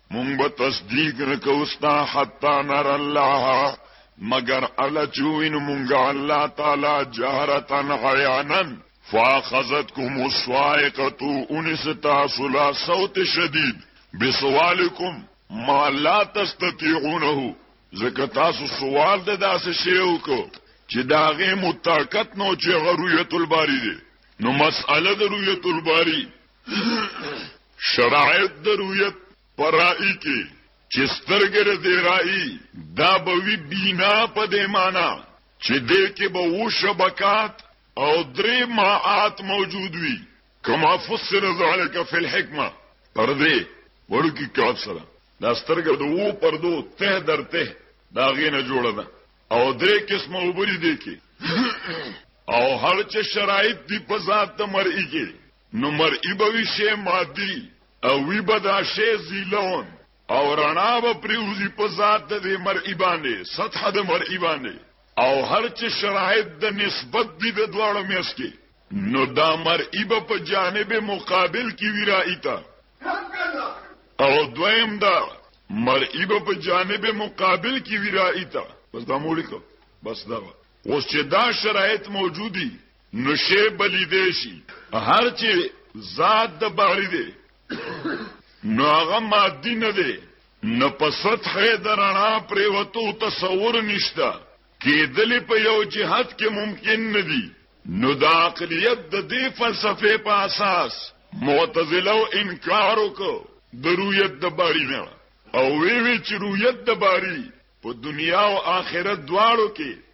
مونږ به تصدیق نه کوو ستا حتی نر الله مګر الله چې ووینو مونږ الله تعالی جهرتن عیانن فاخذتکم الصاعقه اونس تاسو لا صوت شدید بسوالکم ما لا تستطيعونه ځکه تاسو سوال د داسې شی وکړو چې دا غي متاقت نو چې غرویت الباری دی نو مسأله د رویت الباری شرایط د رویت پر رائي کې چې سترګې د دې رائي دا به وي بینا په دې معنا چې دې کې به و شبکات او درې ماعات موجود وي کما فسر ذلك فی الحکمه پر دې وړو کې کاف سره دا سترګې د وو پردو ته درته دا غینه جوړه ده او درې قسمه وبري دي کې او هر چې شرایط دی په ذات د مرئی کې نو مرئی به وي شی مادي او وي به دا شی زیلون او رڼا به پریوزي په ذات د دې مرئی باندې سطح د مرئی باندې او هر چې شرایط د نسبت دي د دواړو میس کې نو دا مرئی به په جانب مقابل کې وي رائی ته او دویم دا مرئی به په جانب مقابل کې وي رائی ته بس دا مولیکو بس دا اوس چې دا شرایط موجودي نشه بلی دیشی هر چې ذات د باری دی نو هغه مادی نه دی نه په سطح درنا پریوتو تصور نشتا کېدل په یو جهاد کې ممکن نه دی نو د عقلیت د دې فلسفه په اساس معتزله انکار وکړو د رؤیت د باری نه او وی وی چې رؤیت د باری په دنیا او آخرت دواړو کې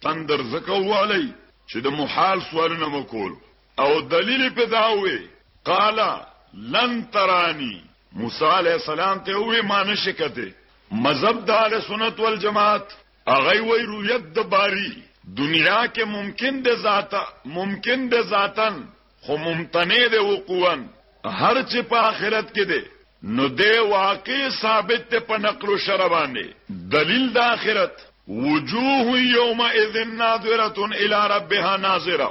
تندر ځکه ووالئ چې د محال سوالونه مو کول او دلیل په دا وې قال لن ترانی موسی علیہ السلام ته وې ما نشکته مذهب د اهل سنت والجماعت هغه وې رؤیت د باری دنیا کې ممکن د ذاته ممکن د ذاتن خو ممتنع دی وقوعا هر چې په آخرت کې دی نو دی واقع ثابت ته په نقل و شرع باندې دلیل د آخرت وجوه یومئذ ناظره الی ربها ناظره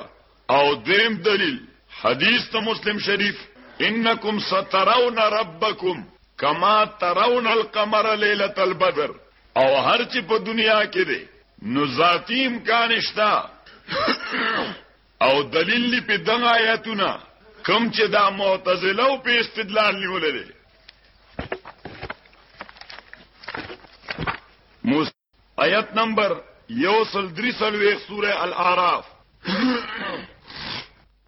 او دیم دلیل حدیث ته مسلم شریف انکم سترون ربکم کما ترون القمر ليله البدر او هر چې په دنیا کې دی نو ذاتی امکان شته او دلیل دی په دغه آیاتونه کم چې دا معتزله او په استدلال نیولې دي آیت نمبر یو سل دری سلویخ سور الاعراف